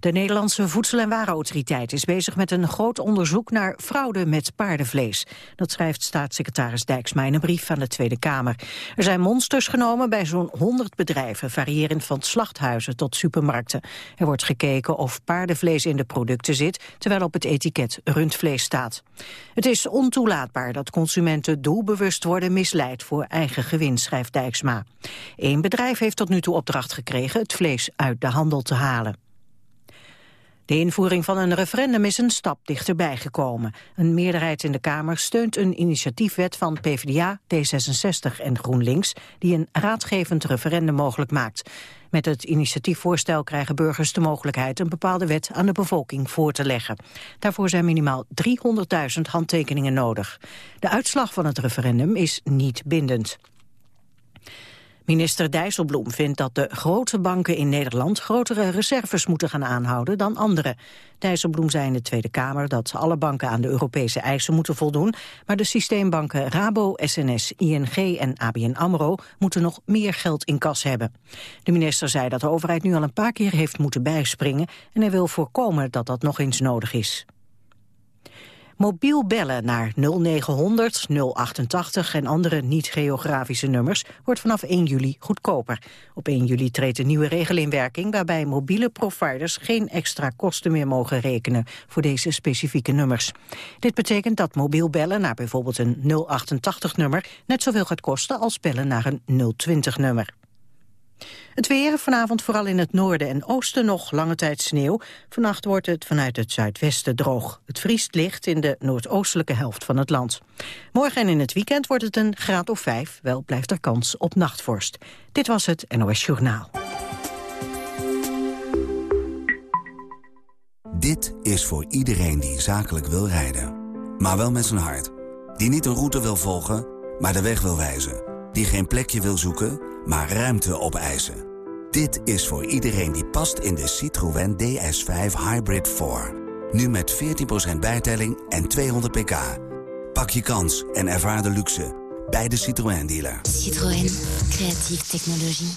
De Nederlandse Voedsel- en Warenautoriteit is bezig met een groot onderzoek naar fraude met paardenvlees. Dat schrijft staatssecretaris Dijksma in een brief aan de Tweede Kamer. Er zijn monsters genomen bij zo'n 100 bedrijven, variërend van slachthuizen tot supermarkten. Er wordt gekeken of paardenvlees in de producten zit, terwijl op het etiket rundvlees staat. Het is ontoelaatbaar dat consumenten doelbewust worden misleid voor eigen gewin, schrijft Dijksma. Eén bedrijf heeft tot nu toe opdracht gekregen het vlees uit de handel te halen. De invoering van een referendum is een stap dichterbij gekomen. Een meerderheid in de Kamer steunt een initiatiefwet van PvdA, D66 en GroenLinks... die een raadgevend referendum mogelijk maakt. Met het initiatiefvoorstel krijgen burgers de mogelijkheid... een bepaalde wet aan de bevolking voor te leggen. Daarvoor zijn minimaal 300.000 handtekeningen nodig. De uitslag van het referendum is niet bindend. Minister Dijsselbloem vindt dat de grote banken in Nederland grotere reserves moeten gaan aanhouden dan andere. Dijsselbloem zei in de Tweede Kamer dat alle banken aan de Europese eisen moeten voldoen, maar de systeembanken Rabo, SNS, ING en ABN AMRO moeten nog meer geld in kas hebben. De minister zei dat de overheid nu al een paar keer heeft moeten bijspringen en hij wil voorkomen dat dat nog eens nodig is. Mobiel bellen naar 0900 088 en andere niet-geografische nummers wordt vanaf 1 juli goedkoper. Op 1 juli treedt een nieuwe regel in werking waarbij mobiele providers geen extra kosten meer mogen rekenen voor deze specifieke nummers. Dit betekent dat mobiel bellen naar bijvoorbeeld een 088-nummer net zoveel gaat kosten als bellen naar een 020-nummer. Het weer, vanavond vooral in het noorden en oosten nog lange tijd sneeuw. Vannacht wordt het vanuit het zuidwesten droog. Het vriest licht in de noordoostelijke helft van het land. Morgen en in het weekend wordt het een graad of vijf. Wel blijft er kans op nachtvorst. Dit was het NOS Journaal. Dit is voor iedereen die zakelijk wil rijden. Maar wel met zijn hart. Die niet een route wil volgen, maar de weg wil wijzen. Die geen plekje wil zoeken maar ruimte opeisen. Dit is voor iedereen die past in de Citroën DS5 Hybrid 4. Nu met 14% bijtelling en 200 pk. Pak je kans en ervaar de luxe bij de Citroën dealer. Citroën, creatieve technologie.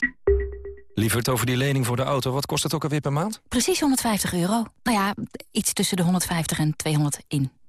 Lieverd, over die lening voor de auto, wat kost het ook alweer per maand? Precies 150 euro. Nou ja, iets tussen de 150 en 200 in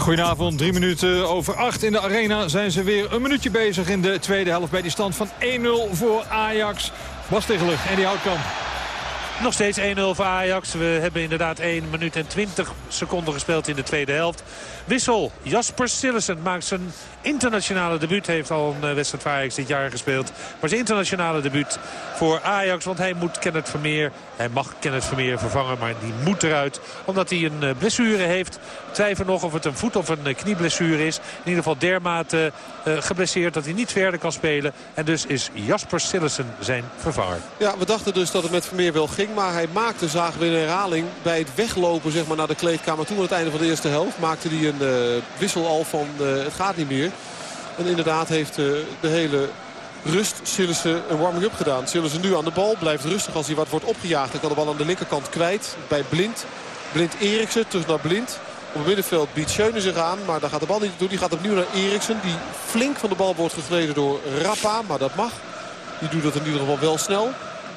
Goedenavond, drie minuten over acht in de arena zijn ze weer een minuutje bezig in de tweede helft bij die stand van 1-0 voor Ajax. Bas Tegeler en die Houtkamp. Nog steeds 1-0 voor Ajax. We hebben inderdaad 1 minuut en 20 seconden gespeeld in de tweede helft. Wissel. Jasper Sillessen maakt zijn internationale debuut. Heeft al een eh, wedstrijd Ajax dit jaar gespeeld. Maar zijn internationale debuut voor Ajax. Want hij moet Kenneth Vermeer, hij mag Kenneth Vermeer vervangen. Maar die moet eruit. Omdat hij een eh, blessure heeft. Twijfel nog of het een voet- of een eh, knieblessure is. In ieder geval dermate geblesseerd dat hij niet verder kan spelen. En dus is Jasper Sillessen zijn vervanger. Ja, we dachten dus dat het met Vermeer wel ging. Maar hij maakte, zagen we in herhaling, bij het weglopen zeg maar, naar de kleedkamer toe aan het einde van de eerste helft. Maakte hij een uh, wissel al van het gaat niet meer. En inderdaad heeft uh, de hele rust Sillissen een warming-up gedaan. Sillissen nu aan de bal. Blijft rustig als hij wat wordt opgejaagd. Dan kan de bal aan de linkerkant kwijt bij Blind. Blind Eriksen terug naar Blind. Op het middenveld biedt Schöne zich aan. Maar daar gaat de bal niet toe. Die gaat opnieuw naar Eriksen. Die flink van de bal wordt gegleden door Rappa. Maar dat mag. Die doet dat in ieder geval wel snel.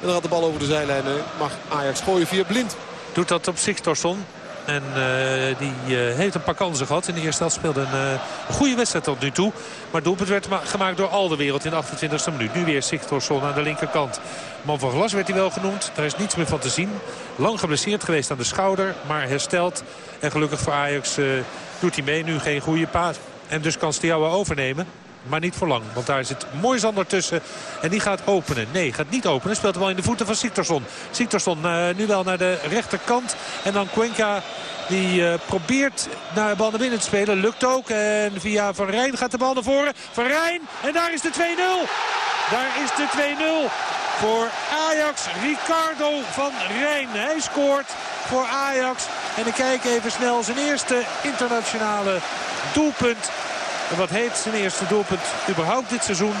En dan gaat de bal over de zijlijn. Mag Ajax gooien via Blind. Doet dat op Sigtorsson. En uh, die uh, heeft een paar kansen gehad. In de eerste helft speelde een, uh, goede wedstrijd tot nu toe. Maar doelpunt werd gemaakt door Alderwereld in de 28e minuut. Nu weer Sigtorsson aan de linkerkant. Man van glas werd hij wel genoemd. Daar is niets meer van te zien. Lang geblesseerd geweest aan de schouder. Maar hersteld. En gelukkig voor Ajax doet hij mee. Nu geen goede paas. En dus kan Stiawa overnemen. Maar niet voor lang. Want daar zit Moisander tussen. En die gaat openen. Nee, gaat niet openen. Speelt wel in de voeten van Siktorsson. Siktorsson uh, nu wel naar de rechterkant. En dan Cuenca die uh, probeert naar de bal naar binnen te spelen. Lukt ook. En via Van Rijn gaat de bal naar voren. Van Rijn. En daar is de 2-0. Daar is de 2-0 voor Ajax. Ricardo van Rijn. Hij scoort voor Ajax. En ik kijk even snel zijn eerste internationale doelpunt. Wat heet zijn eerste doelpunt überhaupt dit seizoen.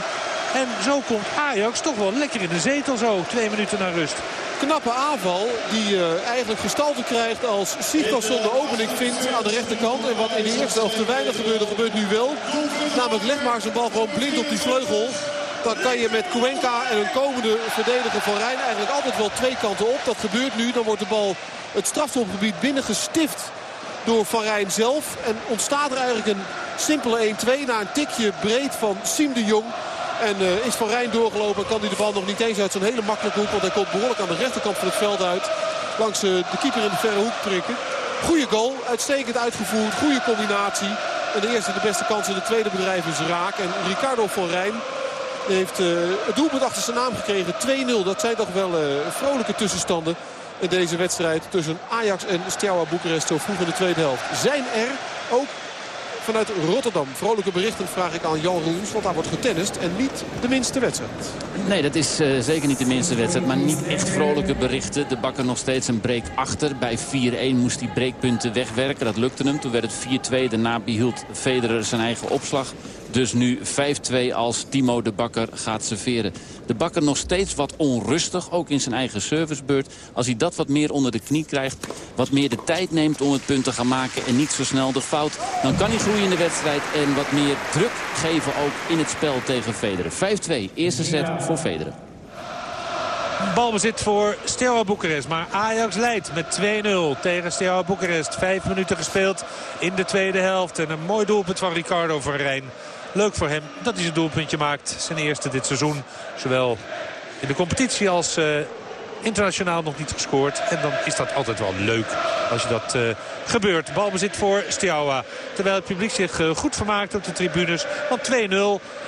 En zo komt Ajax toch wel lekker in de zetel zo. Twee minuten naar rust. Knappe aanval die uh, eigenlijk gestalte krijgt als Sigtorsson de opening vindt aan de rechterkant. En wat in de eerste helft te weinig gebeurde, gebeurt nu wel. Namelijk leg maar zijn bal gewoon blind op die vleugel. Dan kan je met Cuenca en een komende verdediger van Rijn eigenlijk altijd wel twee kanten op. Dat gebeurt nu. Dan wordt de bal het strafschopgebied binnengestift door Van Rijn zelf. En ontstaat er eigenlijk een simpele 1-2 na een tikje breed van Siem de Jong. En uh, is Van Rijn doorgelopen en kan hij de bal nog niet eens uit zo'n hele makkelijke hoek. Want hij komt behoorlijk aan de rechterkant van het veld uit. Langs uh, de keeper in de verre hoek prikken. Goede goal, uitstekend uitgevoerd, goede combinatie. En de eerste de beste kans in de tweede bedrijf is raak. En Ricardo van Rijn heeft uh, het doelpunt achter zijn naam gekregen. 2-0, dat zijn toch wel vrolijke tussenstanden in deze wedstrijd tussen Ajax en Steaua Boekarest zo vroeg in de tweede helft. Zijn er ook vanuit Rotterdam. Vrolijke berichten vraag ik aan Jan Roels, want daar wordt getennist en niet de minste wedstrijd. Nee, dat is uh, zeker niet de minste wedstrijd, maar niet echt vrolijke berichten. De bakker nog steeds een break achter. Bij 4-1 moest hij breekpunten wegwerken, dat lukte hem. Toen werd het 4-2, daarna behield Federer zijn eigen opslag. Dus nu 5-2 als Timo de Bakker gaat serveren. De Bakker nog steeds wat onrustig, ook in zijn eigen servicebeurt. Als hij dat wat meer onder de knie krijgt, wat meer de tijd neemt om het punt te gaan maken... en niet zo snel de fout, dan kan hij groeien in de wedstrijd... en wat meer druk geven ook in het spel tegen Federer. 5-2, eerste set voor Federer. Balbezit voor Steaua Boekarest. Maar Ajax leidt met 2-0 tegen Steaua Boekarest. Vijf minuten gespeeld in de tweede helft. En een mooi doelpunt van Ricardo van Rijn. Leuk voor hem dat hij zijn doelpuntje maakt. Zijn eerste dit seizoen. Zowel in de competitie als uh, internationaal nog niet gescoord. En dan is dat altijd wel leuk als je dat uh, gebeurt. Balbezit voor Steaua. Terwijl het publiek zich uh, goed vermaakt op de tribunes. Want 2-0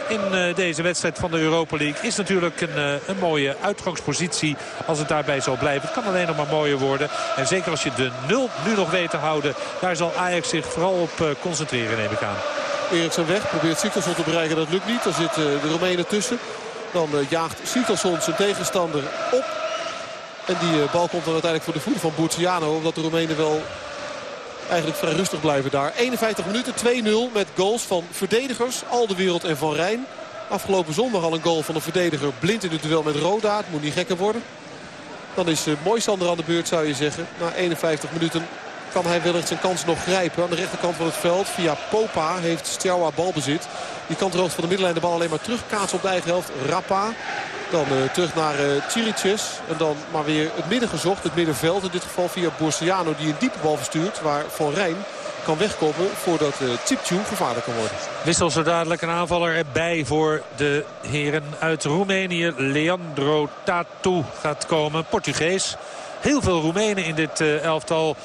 in deze wedstrijd van de Europa League is natuurlijk een, een, mooie uitgangspositie. Als het daarbij zal blijven. Het kan alleen nog maar mooier worden. En zeker als je de 0 nu nog weet te houden. Daar zal Ajax zich vooral op concentreren neem ik aan. Eriksen weg. Probeert Siktersson te bereiken. Dat lukt niet. Daar zit de Romeinen tussen. Dan jaagt Siktersson zijn tegenstander op. En die bal komt dan uiteindelijk voor de voeten van Boerciano. Omdat de Romeinen wel eigenlijk vrij rustig blijven daar. 51 minuten, 2-0 met goals van verdedigers. Al de Wereld en Van Rijn. Afgelopen zondag al een goal van een verdediger. Blind in het duel met Roda. Het moet niet gekker worden. Dan is Moisander aan de beurt zou je zeggen. Na 51 minuten kan hij wellicht zijn kans nog grijpen. Aan de rechterkant van het veld via Popa heeft Stjawa balbezit. Die kan ter hoogte van de middenlijn de bal alleen maar terugkaatsen op de eigen helft. Rappa. Dan uh, terug naar uh, Tsirices. En dan maar weer het midden gezocht. Het middenveld. In dit geval via Borsiano die een diepe bal verstuurt. Waar Van Rijn kan wegkomen voordat uh, gevaarlijk kan worden. Wissel zo dadelijk een aanvaller erbij voor de heren uit Roemenië. Leandro Tatu gaat komen. Portugees. Heel veel Roemenen in dit elftal.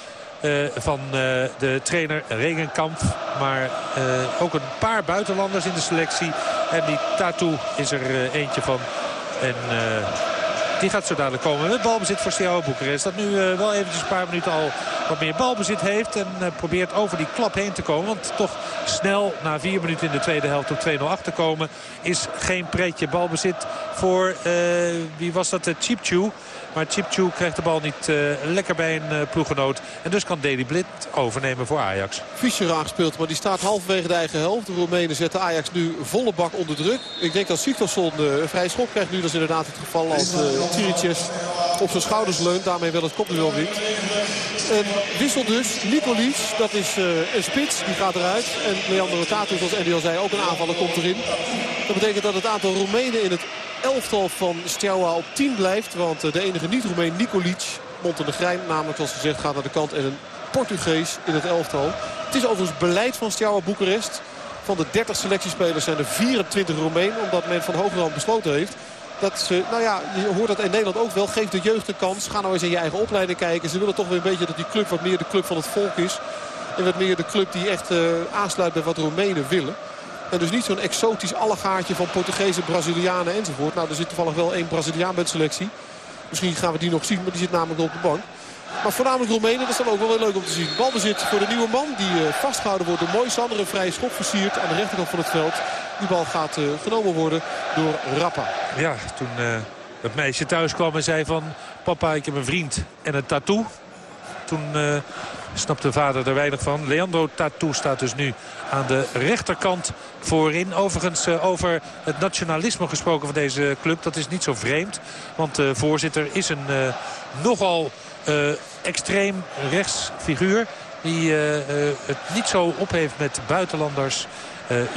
Uh, van uh, de trainer Regenkamp. Maar uh, ook een paar buitenlanders in de selectie. En die Tatu is er eentje van. En die gaat zo dadelijk komen met balbezit voor Steaua Boekarest. Dat nu wel eventjes een paar minuten al wat meer balbezit heeft. En probeert over die klap heen te komen. Want toch snel na vier minuten in de tweede helft op 2-0 achter komen. Is geen pretje balbezit voor, wie was dat, Chipchu. Maar Chipchu krijgt de bal niet uh, lekker bij een uh, ploeggenoot. En dus kan Deli Blind overnemen voor Ajax. Fischer aangespeeld, maar die staat halverwege de eigen helft. De Roemenen zetten Ajax nu volle bak onder druk. Ik denk dat Siktorsson uh, een vrije schop krijgt nu. Dat is inderdaad het geval als uh, op zijn schouders leunt. Daarmee wel het kopduel wint. En wissel dus. Nicolies, dat is een spits. Die gaat eruit. En Leandro Tatu, zoals Andy al zei, ook een aanvaller komt erin. Dat betekent dat het aantal Roemenen in het elftal van Steaua op 10 blijft. Want de enige niet-Roemeen, Nicolic, Montenegrijn namelijk zoals gezegd, gaat naar de kant. En een Portugees in het elftal. Het is overigens beleid van Steaua Boekarest. Van de 30 selectiespelers zijn er 24 Roemeen. Omdat men van Hogerland besloten heeft dat ze, nou ja, je hoort dat in Nederland ook wel. Geef de jeugd een kans. Ga nou eens in je eigen opleiding kijken. Ze willen toch weer een beetje dat die club wat meer de club van het volk is. En wat meer de club die echt uh, aansluit bij wat Roemenen willen. En dus niet zo'n exotisch allegaartje van Portugezen, Brazilianen enzovoort. Nou, er zit toevallig wel één Braziliaan bij de selectie. Misschien gaan we die nog zien, maar die zit namelijk op de bank. Maar voornamelijk Roemenen, dat is dan ook wel weer leuk om te zien. Balbezit voor de nieuwe man die uh, vastgehouden wordt door Moisander. Een vrije schop versiert aan de rechterkant van het veld. Die bal gaat uh, genomen worden door Rappa. Ja, toen uh, het meisje thuis kwam en zei van... Papa, ik heb een vriend en een tattoo. Toen snapt de vader er weinig van. Leandro Tatou staat dus nu aan de rechterkant voorin. Overigens over het nationalisme gesproken van deze club. Dat is niet zo vreemd. Want de voorzitter is een nogal extreem rechts figuur. Die het niet zo op heeft met buitenlanders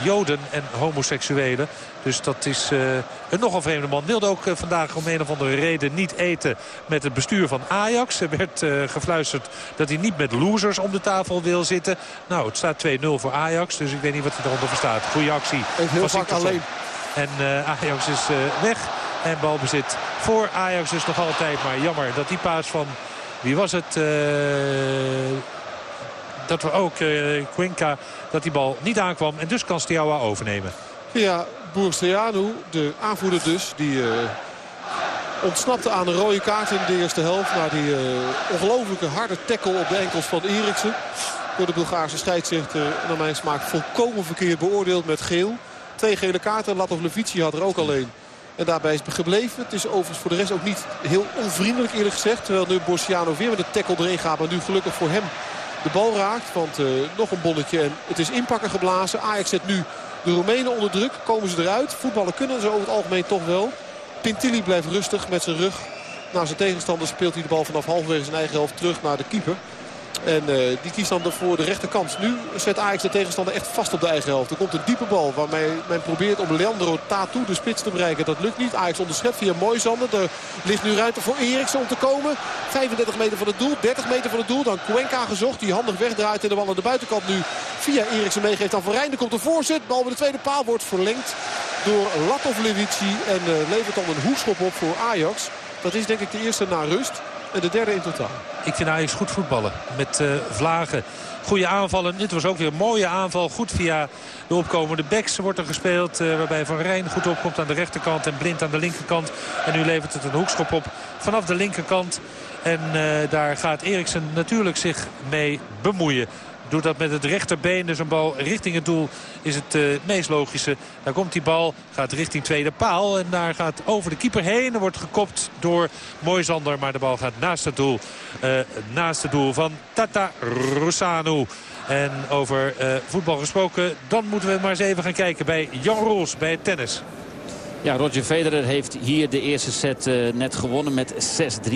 Joden en homoseksuelen. Dus dat is uh, een nogal vreemde man. Wilde ook uh, vandaag om een of andere reden niet eten met het bestuur van Ajax. Er werd gefluisterd dat hij niet met losers om de tafel wil zitten. Nou, het staat 2-0 voor Ajax. Dus ik weet niet wat hij eronder verstaat. Goeie actie. En heel vaak alleen. En Ajax is weg. En balbezit voor Ajax dus nog altijd. Maar jammer dat die paas van... Wie was het? Dat we ook uh, Cuenca dat die bal niet aankwam. En dus kan Stiawa overnemen. Ja, Boersteanu, de aanvoerder dus, die uh, ontsnapte aan een rode kaart in de eerste helft. Na die uh, ongelofelijke harde tackle op de enkels van Eriksen. Door de Bulgaarse scheidsrechter, naar mijn smaak, volkomen verkeerd beoordeeld met geel. Twee gele kaarten, Latov Levici had er ook alleen. En daarbij is gebleven. Het is overigens voor de rest ook niet heel onvriendelijk eerlijk gezegd. Terwijl nu Borsiano weer met de tackle erin gaat. Maar nu gelukkig voor hem de bal raakt. Want uh, nog een bonnetje en het is inpakken geblazen. Ajax zet nu de Roemenen onder druk. Komen ze eruit. Voetballen kunnen ze over het algemeen toch wel. Pintilli blijft rustig met zijn rug. Naar zijn tegenstander speelt hij de bal vanaf halverwege zijn eigen helft terug naar de keeper. En uh, die kiest dan voor de rechterkant. Nu zet Ajax de tegenstander echt vast op de eigen helft. Er komt een diepe bal waarmee men probeert om Leandro Tatu de spits te bereiken. Dat lukt niet. Ajax onderschept via Moisander. Er ligt nu ruimte voor Eriksen om te komen. 35 meter van het doel, 30 meter van het doel. Dan Cuenca gezocht die handig wegdraait en de bal aan de buitenkant nu via Eriksen meegeeft aan Van Rijn. Er komt een voorzet. Bal bij de tweede paal wordt verlengd door Latov Levici. En uh, levert dan een hoekschop op voor Ajax. Dat is denk ik de eerste na rust. En de derde in totaal. Ik vind Ajax goed voetballen. Met uh, Vlagen. Goede aanvallen. Dit was ook weer een mooie aanval. Goed via de opkomende backs wordt er gespeeld. Uh, waarbij Van Rijn goed opkomt aan de rechterkant. En Blind aan de linkerkant. En nu levert het een hoekschop op vanaf de linkerkant. En daar gaat Eriksen natuurlijk zich mee bemoeien. Doet dat met het rechterbeen. Dus een bal richting het doel is het uh, meest logische. Daar komt die bal. Gaat richting tweede paal. En daar gaat over de keeper heen. Er wordt gekopt door Moisander. Maar de bal gaat naast het doel. Uh, naast het doel van Tata Rossano. En over uh, voetbal gesproken. Dan moeten we maar eens even gaan kijken bij Jan Roos bij het tennis. Ja, Roger Federer heeft hier de eerste set net gewonnen met 6-3.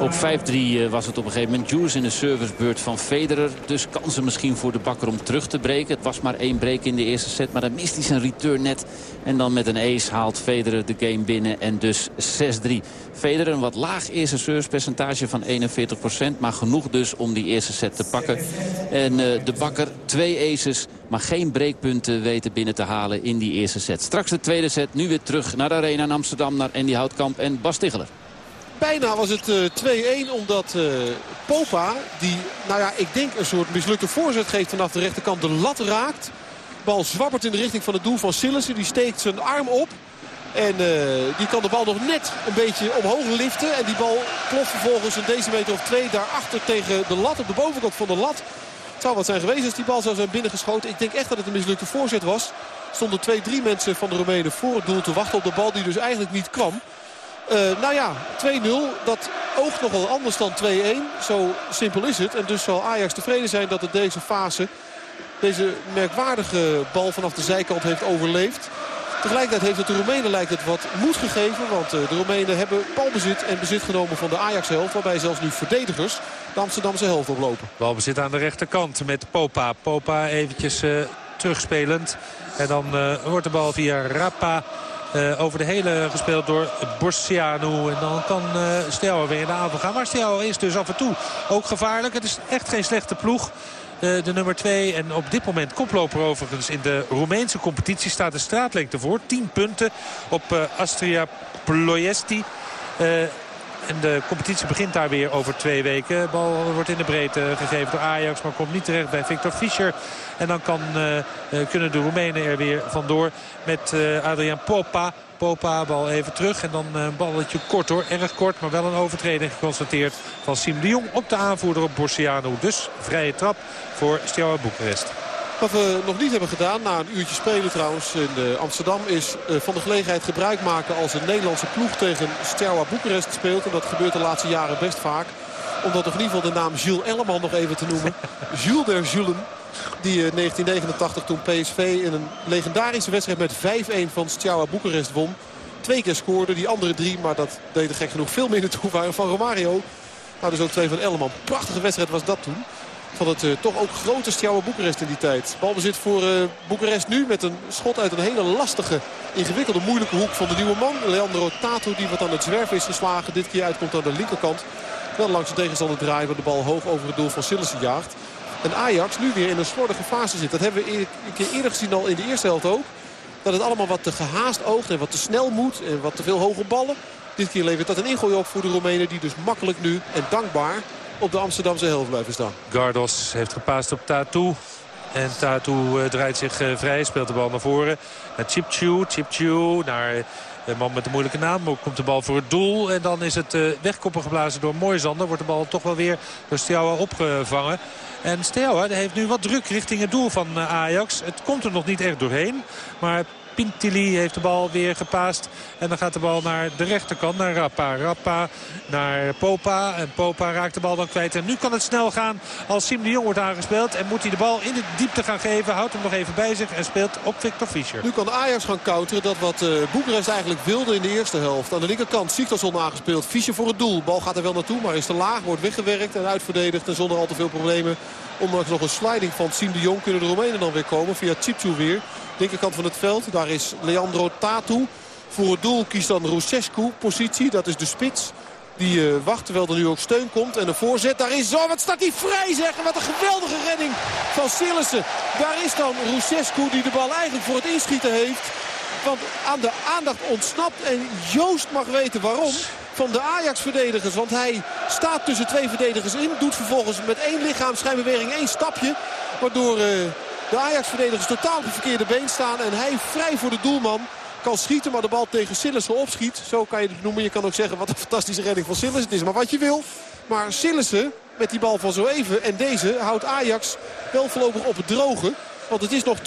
Op 5-3 was het op een gegeven moment Juice in de servicebeurt van Federer. Dus kansen misschien voor de bakker om terug te breken. Het was maar één break in de eerste set, maar dan mist hij zijn return net. En dan met een ace haalt Federer de game binnen en dus 6-3. Federer een wat laag eerste servicepercentage van 41%. Maar genoeg dus om die eerste set te pakken. En uh, de bakker twee aces, maar geen breekpunten weten binnen te halen in die eerste set. Straks de tweede set, nu weer terug naar de arena in Amsterdam, naar Andy Houtkamp en Bas Ticheler. Bijna was het uh, 2-1 omdat uh, Popa, die nou ja, ik denk een soort mislukte voorzet geeft vanaf de rechterkant, de lat raakt. Bal zwabbert in de richting van het doel van Sillissen. Die steekt zijn arm op. En uh, die kan de bal nog net een beetje omhoog liften. En die bal ploft vervolgens een decimeter of twee daarachter tegen de lat. Op de bovenkant van de lat. Het zou wat zijn geweest als die bal zou zijn binnengeschoten. Ik denk echt dat het een mislukte voorzet was. Stonden twee, drie mensen van de Roemenen voor het doel te wachten op de bal die dus eigenlijk niet kwam. Uh, nou ja, 2-0. Dat oogt nogal anders dan 2-1. Zo simpel is het. En dus zal Ajax tevreden zijn dat het deze fase... deze merkwaardige bal vanaf de zijkant heeft overleefd. Tegelijkertijd heeft het de Roemenen lijkt het wat moed gegeven. Want uh, de Roemenen hebben balbezit en bezit genomen van de Ajax-helft. Waarbij zelfs nu verdedigers de Amsterdamse helft oplopen. Balbezit aan de rechterkant met Popa. Popa eventjes uh, terugspelend. En dan wordt de bal via Rappa uh, over de hele gespeeld door Borsiano. En dan kan uh, weer in de aanval gaan. Maar Steaua is dus af en toe ook gevaarlijk. Het is echt geen slechte ploeg. Uh, de nummer 2 en op dit moment koploper overigens in de Roemeense competitie staat de straatlengte voor. 10 punten op Astria Ploiesti. En de competitie begint daar weer over twee weken. Bal wordt in de breedte gegeven door Ajax. Maar komt niet terecht bij Victor Fischer. En dan kan, uh, kunnen de Roemenen er weer vandoor met uh, Adriaan Popa. Popa, bal even terug. En dan een balletje kort hoor. Erg kort, maar wel een overtreding geconstateerd van Siem de Jong op de aanvoerder op Borsiano. Dus vrije trap voor Steaua Boekarest. Wat we nog niet hebben gedaan, na een uurtje spelen trouwens in Amsterdam... is van de gelegenheid gebruik maken als een Nederlandse ploeg tegen Steaua Boekarest speelt. En dat gebeurt de laatste jaren best vaak. Om dat in ieder geval de naam Jules Elleman nog even te noemen. Jules der Julen. Die in 1989 toen PSV in een legendarische wedstrijd met 5-1 van Steaua Boekarest won. Twee keer scoorde, die andere drie, maar dat deden gek genoeg veel minder toe van Romario. Nou, dus ook twee van Elleman. Prachtige wedstrijd was dat toen. Van het uh, toch ook grote Steaua Boekarest in die tijd. Balbezit voor uh, Boekarest nu met een schot uit een hele lastige, ingewikkelde, moeilijke hoek van de nieuwe man. Leandro Tato die wat aan het zwerven is geslagen. Dit keer uitkomt aan de linkerkant. Wel langs de tegenstander draaien waar de bal hoog over het doel van Sillissen jaagt. En Ajax nu weer in een slordige fase zit. Dat hebben we een keer eerder gezien al in de eerste helft ook. Dat het allemaal wat te gehaast oogt en wat te snel moet. En wat te veel hoge ballen. Dit keer levert dat een ingooi op voor de Roemenen. Die dus makkelijk nu en dankbaar op de Amsterdamse helft blijven staan. Gardos heeft gepaast op Tatou. En Tatou draait zich vrij, speelt de bal naar voren. Naar Chipchu, Chipchu, naar de man met de moeilijke naam. Komt de bal voor het doel. En dan is het wegkoppen geblazen door Moisander. Wordt de bal toch wel weer door Stjouwa opgevangen. En Steaua heeft nu wat druk richting het doel van Ajax. Het komt er nog niet echt doorheen. Maar Pintili heeft de bal weer gepaast. En dan gaat de bal naar de rechterkant, naar Rappa. Rappa naar Popa. En Popa raakt de bal dan kwijt. En nu kan het snel gaan als Sim de Jong wordt aangespeeld. En moet hij de bal in de diepte gaan geven. Houdt hem nog even bij zich en speelt op Victor Fischer. Nu kan Ajax gaan counteren. Dat wat uh, eigenlijk wilde in de eerste helft. Aan de linkerkant Siktorsson aangespeeld. Fischer voor het doel. Bal gaat er wel naartoe, maar is te laag. Wordt weggewerkt en uitverdedigd. En zonder al te veel problemen. Ondanks nog een sliding van Sim de Jong kunnen de Romeinen dan weer komen. Via Chipchu weer. Linkerkant van het veld. Daar is Leandro Tatu. Voor het doel kiest dan Rusescu positie. Dat is de spits. Die uh, wacht terwijl er nu ook steun komt. En de voorzet, daar is zo. Wat staat hij vrij zeggen. Wat een geweldige redding van Sillissen. Daar is dan Rusescu die de bal eigenlijk voor het inschieten heeft. Want aan de aandacht ontsnapt. En Joost mag weten waarom van de Ajax-verdedigers. Want hij staat tussen twee verdedigers in. Doet vervolgens met één lichaamschijnbeweging één stapje. Waardoor uh, de Ajax-verdedigers totaal op verkeerde been staan. En hij vrij voor de doelman kan schieten, maar de bal tegen Sillissen opschiet. Zo kan je het noemen. Je kan ook zeggen wat een fantastische redding van Sillissen. Het is maar wat je wil. Maar Sillissen met die bal van zo even en deze houdt Ajax wel voorlopig op het droge. Want het is nog 2-0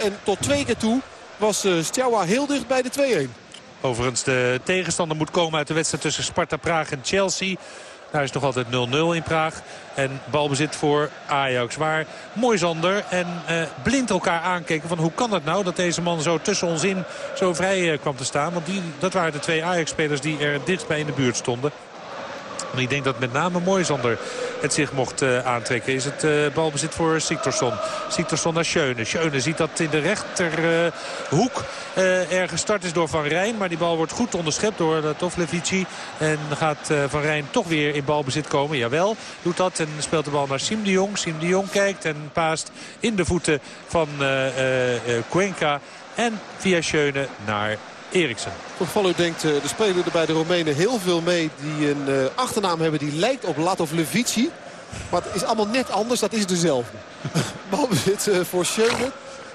en tot twee keer toe was uh, Stjawa heel dicht bij de 2-1. Overigens de tegenstander moet komen uit de wedstrijd tussen Sparta Praag en Chelsea. Daar is nog altijd 0-0 in Praag. En balbezit voor Ajax. Waar Moisander en uh, Blind elkaar aankeken van hoe kan het nou dat deze man zo tussen ons in zo vrij uh, kwam te staan. Want die, dat waren de twee Ajax-spelers die er dichtbij in de buurt stonden. En ik denk dat met name Moisander het zich mocht uh, aantrekken. Is het uh, balbezit voor Siktorsson. Siktorsson naar Schöne. Schöne ziet dat in de rechterhoek uh, er gestart is door Van Rijn. Maar die bal wordt goed onderschept door Tovlevici. En gaat Van Rijn toch weer in balbezit komen. Jawel, doet dat. En speelt de bal naar Sim de Jong. Sim de Jong kijkt en paast in de voeten van Cuenca. En via Schöne naar Eriksen. Denkt uh, de speler er bij de Romeinen heel veel mee die een uh, achternaam hebben die lijkt op Latov Levici. Maar het is allemaal net anders, dat is dezelfde. Balbezit uh, voor Schöne.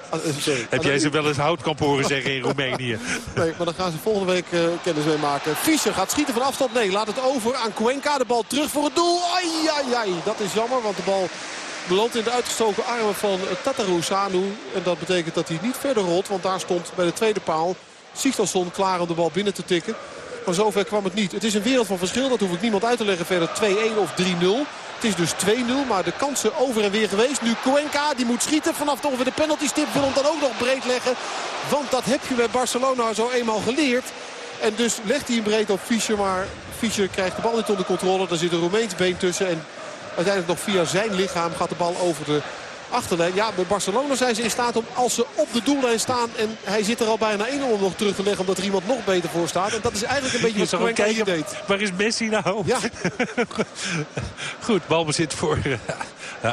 Ah, sorry. Heb jij ze wel eens houtkamp horen zeggen in Roemenië? nee, maar dan gaan ze volgende week kennis mee maken. Fischer gaat schieten van afstand. Nee, laat het over aan Cuenca. De bal terug voor het doel. Ai, ai, ai. Dat is jammer, want de bal belandt in de uitgestoken armen van Tataru Sanu. En dat betekent dat hij niet verder rolt, want daar stond bij de tweede paal Sigtorsson klaar om de bal binnen te tikken. Maar zover kwam het niet. Het is een wereld van verschil. Dat hoef ik niemand uit te leggen. Verder 2-1 of 3-0. Het is dus 2-0. Maar de kansen over en weer geweest. Nu Cuenca. Die moet schieten. Vanaf de over de penaltystip wil hem dan ook nog breed leggen. Want dat heb je bij Barcelona zo eenmaal geleerd. En dus legt hij hem breed op Fischer. Maar Fischer krijgt de bal niet onder controle. Daar zit een Roemeens been tussen. En uiteindelijk nog via zijn lichaam gaat de bal over de achterlijn. Ja, bij Barcelona zijn ze in staat om als ze op de doellijn staan... en hij zit er al bijna in om nog terug te leggen... omdat er iemand nog beter voor staat. En dat is eigenlijk een beetje wat Cuenca hier deed. Waar is Messi nou? Ja. Goed, balbezit voor... Uh,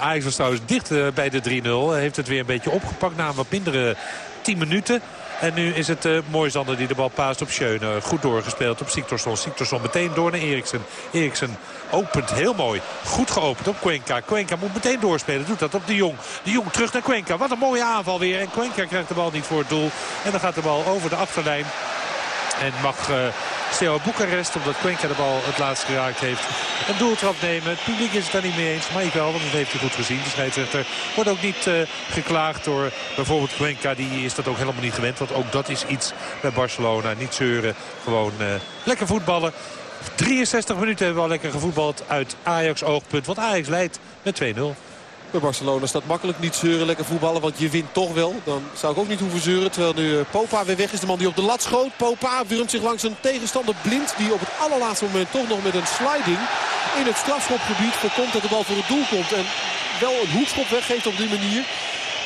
Ajax was trouwens dicht uh, bij de 3-0. Heeft het weer een beetje opgepakt na een wat mindere 10 minuten. En nu is het uh, Moisander die de bal paast op Schöne. Goed doorgespeeld op Siktorsson. Siktorsson meteen door naar Eriksen. Eriksen opent heel mooi. Goed geopend op Cuenca. Cuenca moet meteen doorspelen. Doet dat op de Jong. De Jong terug naar Cuenca. Wat een mooie aanval weer. En Cuenca krijgt de bal niet voor het doel. En dan gaat de bal over de achterlijn. En mag uh, Steaua Boekarest, omdat Cuenca de bal het laatst geraakt heeft, een doeltrap nemen. Het publiek is het daar niet mee eens, maar ik wel, want dat heeft hij goed gezien. De scheidsrechter wordt ook niet uh, geklaagd door bijvoorbeeld Cuenca. Die is dat ook helemaal niet gewend, want ook dat is iets bij Barcelona. Niet zeuren, gewoon uh, lekker voetballen. 63 minuten hebben we al lekker gevoetbald uit Ajax oogpunt. Want Ajax leidt met 2-0. Bij Barcelona staat makkelijk niet zeuren, lekker voetballen, want je wint toch wel. Dan zou ik ook niet hoeven zeuren, terwijl nu eh, Popa weer weg is. De man die op de lat schoot. Popa wurmt zich langs een tegenstander blind. Die op het allerlaatste moment toch nog met een sliding in het strafschopgebied voorkomt dat de bal voor het doel komt. En wel een hoekschop weggeeft op die manier.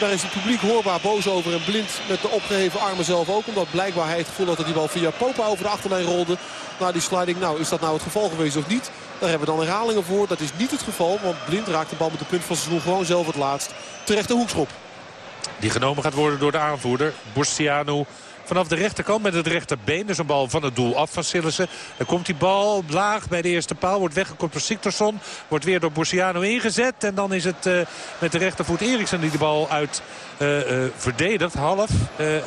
Daar is het publiek hoorbaar boos over en blind met de opgeheven armen zelf ook. Omdat blijkbaar hij het gevoel had dat die bal via Popa over de achterlijn rolde. Na die sliding, nou is dat nou het geval geweest of niet? Daar hebben we dan herhalingen voor. Dat is niet het geval, want Blind raakt de bal met de punt van zijn seizoen gewoon zelf het laatst. Terecht de hoekschop. Die genomen gaat worden door de aanvoerder, Borstiano vanaf de rechterkant met het rechterbeen. Dus een bal van het doel af van Sillissen. Dan komt die bal laag bij de eerste paal. Wordt weggekopt door Siktorsson. Wordt weer door Borsiano ingezet. En dan is het uh, met de rechtervoet Eriksen die de bal uit uh, verdedigt. Half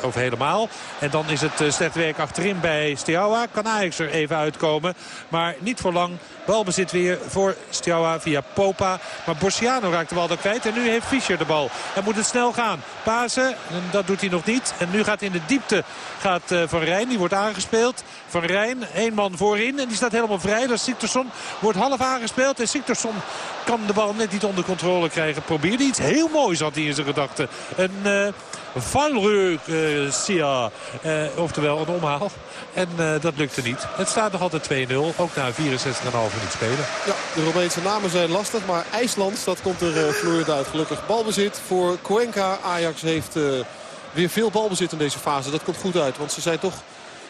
of helemaal. En dan is het slecht werk achterin bij Steaua. Kan Ajax er even uitkomen. Maar niet voor lang. Balbezit weer voor Steaua via Popa. Maar Borsiano raakt de bal dan kwijt. En nu heeft Fischer de bal. Hij moet het snel gaan. Pasen, dat doet hij nog niet. En nu gaat in de diepte gaat uh, Van Rijn. Die wordt aangespeeld. Van Rijn, één man voorin. En die staat helemaal vrij. Dat Siktersson wordt half aangespeeld. En Siktersson kan de bal net niet onder controle krijgen. Probeerde iets heel moois had hij in zijn gedachten. Een uh, oftewel een omhaal. En dat lukte niet. Het staat nog altijd 2-0. Ook na 64,5 minuut spelen. Ja, de Romeinse namen zijn lastig. Maar IJsland, dat komt er uh, uit. Gelukkig balbezit voor Cuenca. Ajax heeft weer veel balbezit in deze fase. Dat komt goed uit. Want ze zijn toch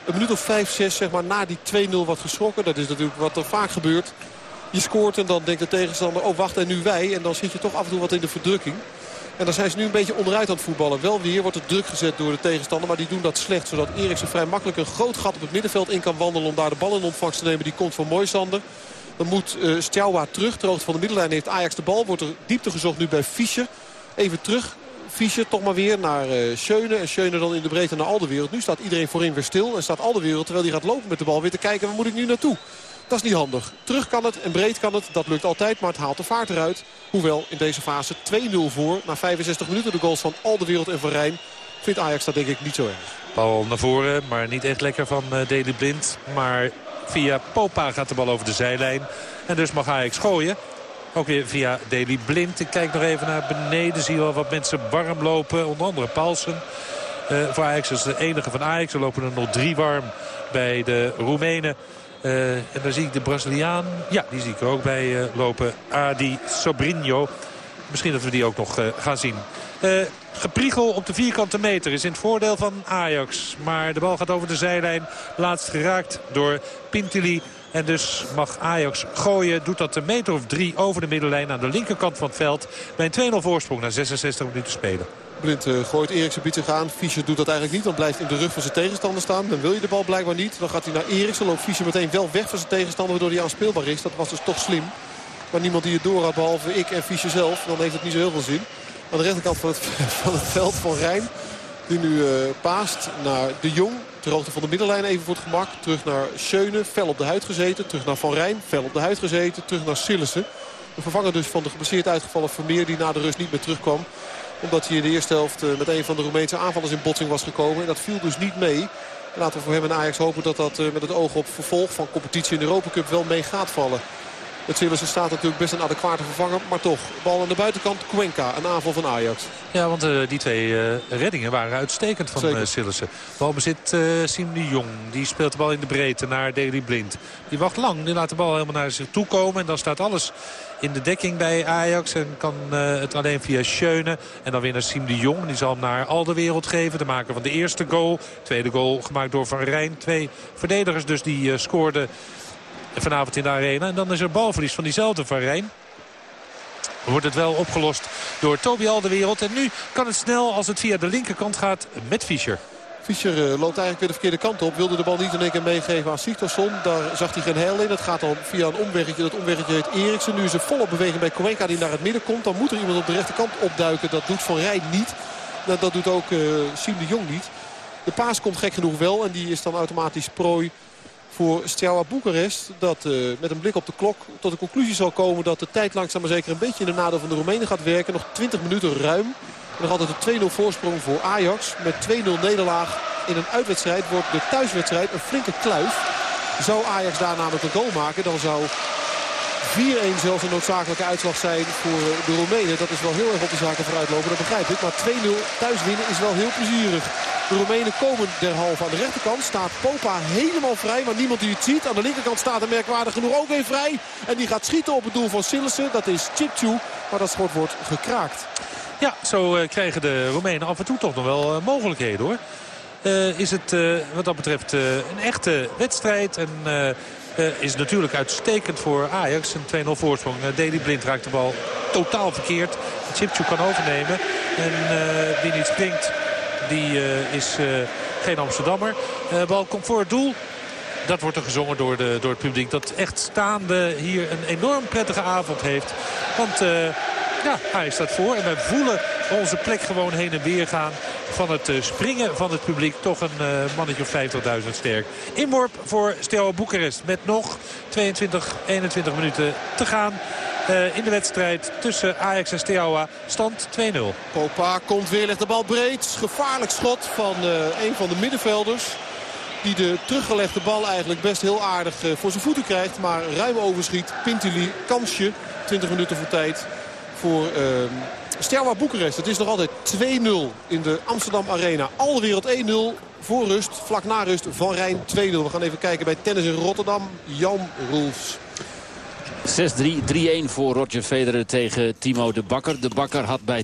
een minuut of 5, 6 zeg maar, na die 2-0 wat geschrokken. Dat is natuurlijk wat er vaak gebeurt. Je scoort en dan denkt de tegenstander, oh wacht en nu wij. En dan zit je toch af en toe wat in de verdrukking. En dan zijn ze nu een beetje onderuit aan het voetballen. Wel weer wordt het druk gezet door de tegenstander. Maar die doen dat slecht. Zodat Eriksen vrij makkelijk een groot gat op het middenveld in kan wandelen. Om daar de bal in ontvangst te nemen. Die komt van Moisander. Dan moet uh, Stjawa terug. Ter van de middenlijn heeft Ajax de bal. Wordt er diepte gezocht nu bij Fischer. Even terug. Fischer toch maar weer naar uh, Schöne. En Schöne dan in de breedte naar Alderwereld. Nu staat iedereen voorin weer stil. En staat Alderwereld terwijl hij gaat lopen met de bal weer te kijken. Waar moet ik nu naartoe? Dat is niet handig. Terug kan het en breed kan het. Dat lukt altijd, maar het haalt de vaart eruit. Hoewel in deze fase 2-0 voor. Na 65 minuten de goals van Alderwereld en Van Rijn. Vindt Ajax dat denk ik niet zo erg. Bal naar voren, maar niet echt lekker van uh, Deli Blind. Maar via Popa gaat de bal over de zijlijn. En dus mag Ajax gooien. Ook weer via Deli Blind. Ik kijk nog even naar beneden. Zie wel wat mensen warm lopen. Onder andere Paulsen. Uh, voor Ajax is de enige van Ajax. Er lopen er nog drie warm bij de Roemenen. Uh, en daar zie ik de Braziliaan. Ja, die zie ik er ook bij uh, lopen. Adi Sobrinho. Misschien dat we die ook nog gaan zien. gepriegel op de vierkante meter is in het voordeel van Ajax. Maar de bal gaat over de zijlijn. Laatst geraakt door Pintili. En dus mag Ajax gooien. Doet dat een meter of drie over de middenlijn aan de linkerkant van het veld. Bij een 2-0 voorsprong na 66 minuten spelen. Blind uh, gooit Eriksen biedt zich aan. Fischer doet dat eigenlijk niet. Dan blijft in de rug van zijn tegenstander staan. Dan wil je de bal blijkbaar niet. Dan gaat hij naar Eriksen. Loopt Fischer meteen wel weg van zijn tegenstander. Waardoor hij aanspeelbaar is. Dat was dus toch slim. Maar niemand die het door had behalve ik en Fischer zelf. Dan heeft het niet zo heel veel zin. Aan de rechterkant van het, van het veld van Rijn. Die nu uh, paast naar De Jong. Ter hoogte van de middenlijn even voor het gemak. Terug naar Schöne. Fel op de huid gezeten. Terug naar Van Rijn. Fel op de huid gezeten. Terug naar Sillissen. De vervanger dus van de geblesseerd uitgevallen Vermeer. Die na de rust niet meer terugkwam omdat hij in de eerste helft eh, met een van de Roemeense aanvallers in botsing was gekomen. En dat viel dus niet mee. Laten we voor hem en Ajax hopen dat dat eh, met het oog op vervolg van competitie in de Europa Cup wel mee gaat vallen. Het Sillissen staat natuurlijk best een adequate vervanger. Maar toch, bal aan de buitenkant. Cuenca, een aanval van Ajax. Ja, want uh, die twee uh, reddingen waren uitstekend van uh, Sillissen. Balbezit uh, Siem de Jong. Die speelt de bal in de breedte naar Deli Blind. Die wacht lang. Die laat de bal helemaal naar zich toe komen. En dan staat alles in de dekking bij Ajax. En kan het alleen via Schöne. En dan weer naar Siem de Jong. Die zal hem naar Alderwereld geven. De maker van de eerste goal. Tweede goal gemaakt door Van Rijn. Twee verdedigers dus die scoorden vanavond in de arena. En dan is er balverlies van diezelfde Van Rijn. Wordt het wel opgelost door Toby Alderwereld. En nu kan het snel als het via de linkerkant gaat met Fischer. Fischer uh, loopt eigenlijk weer de verkeerde kant op. Wilde de bal niet in één keer meegeven aan Sigtorsson. Daar zag hij geen heil in. Het gaat dan via een omweggetje. Dat omweggetje heet Eriksen. Nu is er volop beweging bij Cuenca die naar het midden komt. Dan moet er iemand op de rechterkant opduiken. Dat doet Van Rijn niet. Dat doet ook uh, Siem de Jong niet. De paas komt gek genoeg wel. En die is dan automatisch prooi voor Steaua Boekarest. Dat uh, met een blik op de klok tot de conclusie zal komen dat de tijd langzaam maar zeker een beetje in de nadeel van de Roemenen gaat werken. Nog 20 minuten ruim. Nog altijd een 2-0 voorsprong voor Ajax. Met 2-0 nederlaag in een uitwedstrijd wordt de thuiswedstrijd een flinke kluif. Zou Ajax daar namelijk een goal maken, dan zou 4-1 zelfs een noodzakelijke uitslag zijn voor de Roemenen. Dat is wel heel erg op de zaken vooruitlopen, dat begrijp ik. Maar 2-0 thuis winnen is wel heel plezierig. De Roemenen komen derhalve aan de rechterkant. Staat Popa helemaal vrij, maar niemand die het ziet. Aan de linkerkant staat er merkwaardig genoeg ook weer vrij. En die gaat schieten op het doel van Sillissen. Dat is Chipchu, maar dat schot wordt gekraakt. Ja, zo uh, krijgen de Roemenen af en toe toch nog wel uh, mogelijkheden hoor. Uh, is het wat dat betreft een echte wedstrijd. En is het natuurlijk uitstekend voor Ajax. Een 2-0 voorsprong. Deli Blind raakt de bal totaal verkeerd. Chipchu kan overnemen. En wie niet springt die is geen Amsterdammer. Bal komt voor het doel. Dat wordt er gezongen door, de, door het publiek. Dat echt staande hier een enorm prettige avond heeft. Want ja, hij staat voor. En wij voelen onze plek gewoon heen en weer gaan. Van het eh, springen van het publiek. Toch een uh, mannetje of 50.000 sterk. Inworp voor Steaua Boekarest. Met nog 22, 21 minuten te gaan. Uh, in de wedstrijd tussen Ajax en Steaua. Stand 2-0. Popa komt weer, legt de bal breed. Gevaarlijk schot van een van de middenvelders. Die de teruggelegde bal eigenlijk best heel aardig voor zijn voeten krijgt. Maar ruim overschiet. Pintili kansje. 20 minuten voor tijd voor uh, Steaua Boekarest. Het is nog altijd 2-0 in de Amsterdam Arena. Alle wereld 1-0 voor rust. Vlak na rust van Rijn 2-0. We gaan even kijken bij tennis in Rotterdam. Jan Roelfs. 6-3, 3-1 voor Roger Federer tegen Timo de Bakker. De Bakker had bij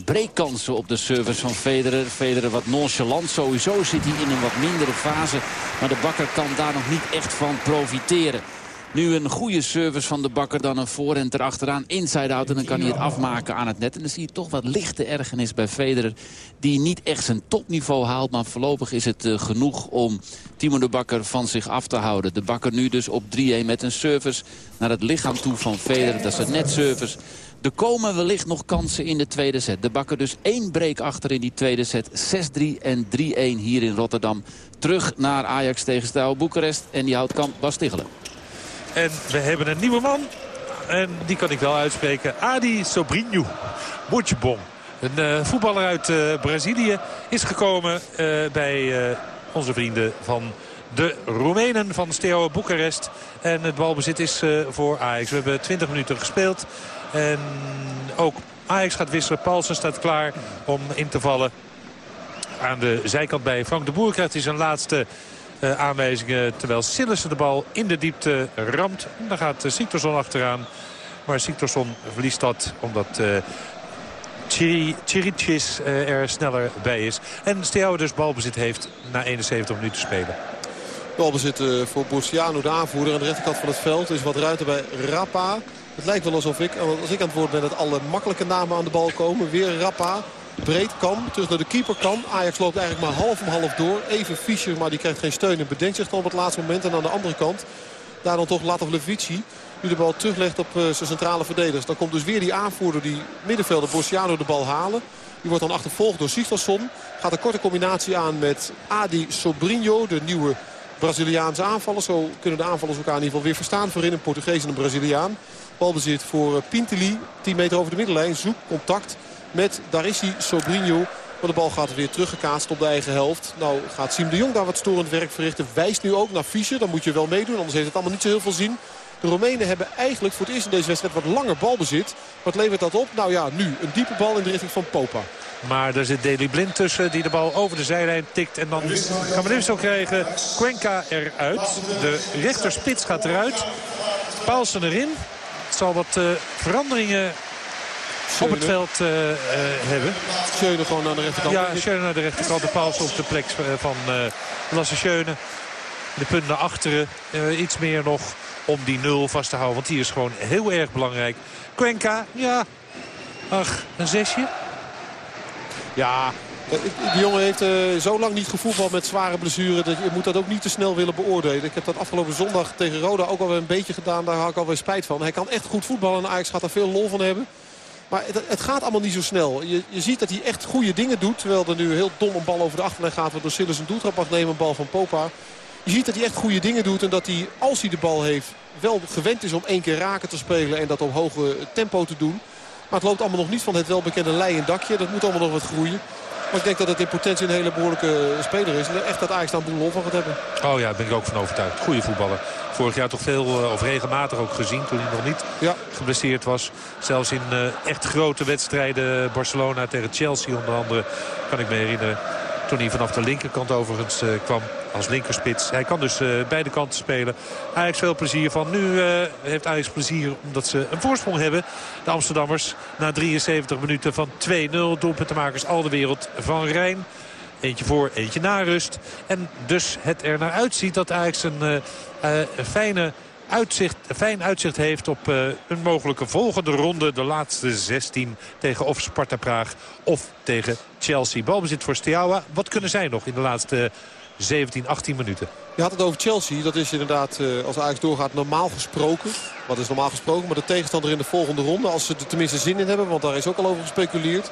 2-1 breekkansen op de service van Federer. Federer wat nonchalant. Sowieso zit hij in een wat mindere fase. Maar de Bakker kan daar nog niet echt van profiteren. Nu een goede service van de bakker, dan een voorhand erachteraan. Inside-out en dan kan hij het afmaken aan het net. En dan zie je toch wat lichte ergernis bij Federer. Die niet echt zijn topniveau haalt. Maar voorlopig is het uh, genoeg om Timo de Bakker van zich af te houden. De bakker nu dus op 3-1 met een service naar het lichaam toe van Federer. Dat is een net service. Er komen wellicht nog kansen in de tweede set. De bakker dus één break achter in die tweede set. 6-3 en 3-1 hier in Rotterdam. Terug naar Ajax tegen Stouw Boekarest. En die houdt kamp Bas Tichelen. En we hebben een nieuwe man. En die kan ik wel uitspreken. Adi Sobrinho. Boetjebom. Een uh, voetballer uit uh, Brazilië is gekomen uh, bij onze vrienden van de Roemenen van Steaua Boekarest. En het balbezit is voor Ajax. We hebben 20 minuten gespeeld. En ook Ajax gaat wisselen. Paulsen staat klaar om in te vallen. Aan de zijkant bij Frank de Boer krijgt hij zijn laatste uh, aanwijzingen. Terwijl Sillissen de bal in de diepte ramt. Dan gaat uh, Siktorsson achteraan. Maar Siktorsson verliest dat omdat uh, Chirichis er sneller bij is. En Steaua dus balbezit heeft na 71 minuten spelen. Balbezit voor Borsiano, de aanvoerder. Aan de rechterkant van het veld is wat ruimte bij Rappa. Het lijkt wel alsof ik, als ik aan het woord ben, dat alle makkelijke namen aan de bal komen. Weer Rappa breed kan. Terug naar de keeper kan. Ajax loopt eigenlijk maar half om half door. Even Fischer, maar die krijgt geen steun en bedenkt zich dan op het laatste moment. En aan de andere kant, daar dan toch Latov Levici. Die de bal teruglegt op uh, zijn centrale verdedigers. Dan komt dus weer die aanvoerder, die middenvelder Bosciano de bal halen. Die wordt dan achtervolgd door Sigtorsson. Gaat een korte combinatie aan met Adi Sobrinho, de nieuwe Braziliaanse aanvaller. Zo kunnen de aanvallers elkaar in ieder geval weer verstaan voorin. Een Portugees en een Braziliaan. Balbezit voor eh, Pintili. 10 meter over de middenlijn. Zoek contact met Darissi Sobrinho. Maar de bal gaat weer teruggekaatst op de eigen helft. Nou gaat Siem de Jong daar wat storend werk verrichten. Wijst nu ook naar Fischer. Dan moet je wel meedoen. Anders heeft het allemaal niet zo heel veel zin. De Romeinen hebben eigenlijk voor het eerst in deze wedstrijd wat langer balbezit. Wat levert dat op? Nou ja, nu een diepe bal in de richting van Popa. Maar er zit Deli Blind tussen die de bal over de zijlijn tikt. En dan gaan we nu zo krijgen Cuenca eruit. De rechterspits gaat eruit. Paulsen erin. Het zal wat uh, veranderingen op het veld uh, uh, hebben. Schöne gewoon aan de rechterkant. Ja, Schöne naar de rechterkant. De paals op de plek van uh, Lasse Schöne. De punt naar achteren. iets meer nog om die nul vast te houden. Want die is gewoon heel erg belangrijk. Cuenca, ja. Ach, een zesje. Ja, die jongen heeft uh, zo lang niet gevoetbald met zware blessuren. Dat je moet dat ook niet te snel willen beoordelen. Ik heb dat afgelopen zondag tegen Roda ook alweer een beetje gedaan. Daar had ik alweer spijt van. Hij kan echt goed voetballen en Ajax gaat er veel lol van hebben. Maar het, het, gaat allemaal niet zo snel. Je, je, ziet dat hij echt goede dingen doet. Terwijl er nu heel dom een bal over de achterlijn gaat. Waardoor Sillis een doeltrap mag nemen. Een bal van Popa. Je ziet dat hij echt goede dingen doet. En dat hij, als hij de bal heeft, wel gewend is om één keer raken te spelen. En dat op hoge tempo te doen. Maar het loopt allemaal nog niet van het welbekende lei en dakje. Dat moet allemaal nog wat groeien. Maar ik denk dat het in potentie een hele behoorlijke speler is. En echt dat Ajax daar een boel van gaat hebben. Oh ja, daar ben ik ook van overtuigd. Goede voetballer. Vorig jaar toch veel, eh, of regelmatig ook gezien toen hij nog niet ja. geblesseerd was. Zelfs in uh, echt grote wedstrijden. Barcelona tegen Chelsea onder andere. Kan ik me herinneren. Toen hij vanaf de linkerkant overigens kwam als linkerspits. Hij kan dus beide kanten spelen. Ajax veel plezier van. Nu heeft Ajax plezier omdat ze een voorsprong hebben. De Amsterdammers na 73 minuten van 2-0. Doelpuntenmakers al de wereld van Rijn. Eentje voor, eentje na rust. En dus het er naar uitziet dat Ajax een, uh, een fijne uitzicht, fijn uitzicht heeft op uh, een mogelijke volgende ronde. De laatste 16 tegen of Sparta Praag of tegen Chelsea. Balbezit voor Steaua. Wat kunnen zij nog in de laatste 17, 18 minuten? Je had het over Chelsea. Dat is inderdaad, uh, als Ajax doorgaat, normaal gesproken. Wat is normaal gesproken? Maar de tegenstander in de volgende ronde. Als ze er tenminste zin in hebben. Want daar is ook al over gespeculeerd.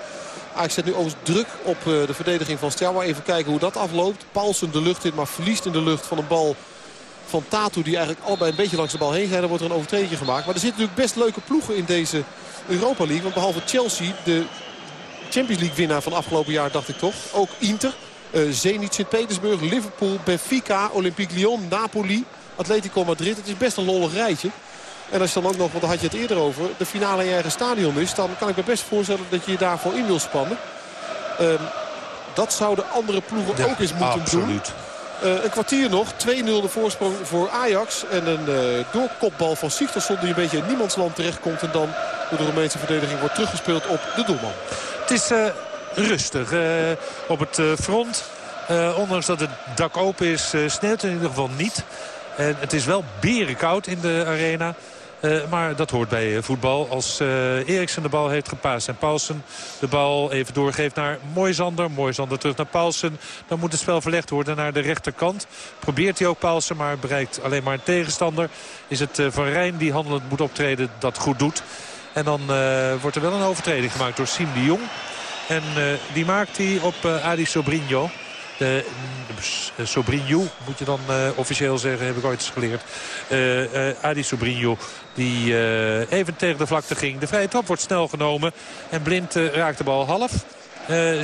Ajax zet nu overigens druk op uh, de verdediging van Steaua. Even kijken hoe dat afloopt. Paulsen de lucht in, maar verliest in de lucht van een bal van Tatu. Die eigenlijk allebei een beetje langs de bal heen gaan. Dan wordt er een overtreding gemaakt. Maar er zitten natuurlijk best leuke ploegen in deze Europa League. Want behalve Chelsea, de Champions League winnaar van afgelopen jaar dacht ik toch. Ook Inter, Zenit Sint-Petersburg, Liverpool, Benfica, Olympique Lyon, Napoli, Atletico Madrid. Het is best een lollig rijtje. En als je dan ook nog, want daar had je het eerder over, de finale in je eigen stadion is... dan kan ik me best voorstellen dat je je daarvoor in wil spannen. Um, dat zouden andere ploegen ja, ook eens moeten absoluut. doen. Uh, een kwartier nog. 2-0 de voorsprong voor Ajax. En een uh, doorkopbal van Sigtorsson die een beetje in niemandsland terechtkomt. En dan door de Roemeense verdediging wordt teruggespeeld op de doelman. Het is uh, rustig op het front. ondanks dat het dak open is, sneeuwt in ieder geval niet. En het is wel berenkoud in de arena. Maar dat hoort bij voetbal. Als uh, Eriksen de bal heeft gepaast en Paulsen de bal even doorgeeft naar Moisander. Moisander terug naar Paulsen. Dan moet het spel verlegd worden naar de rechterkant. Probeert hij ook Paulsen, maar bereikt alleen maar een tegenstander. Is het Van Rijn die handelend moet optreden dat goed doet. En dan wordt er wel een overtreding gemaakt door Siem de Jong. En die maakt hij op Adi Sobrinho. De Sobrinho, moet je dan uh, officieel zeggen, heb ik ooit geleerd. Uh, uh, Adi Sobrinho, die even tegen de vlakte ging. De vrije trap wordt snel genomen. En Blind raakt de bal half.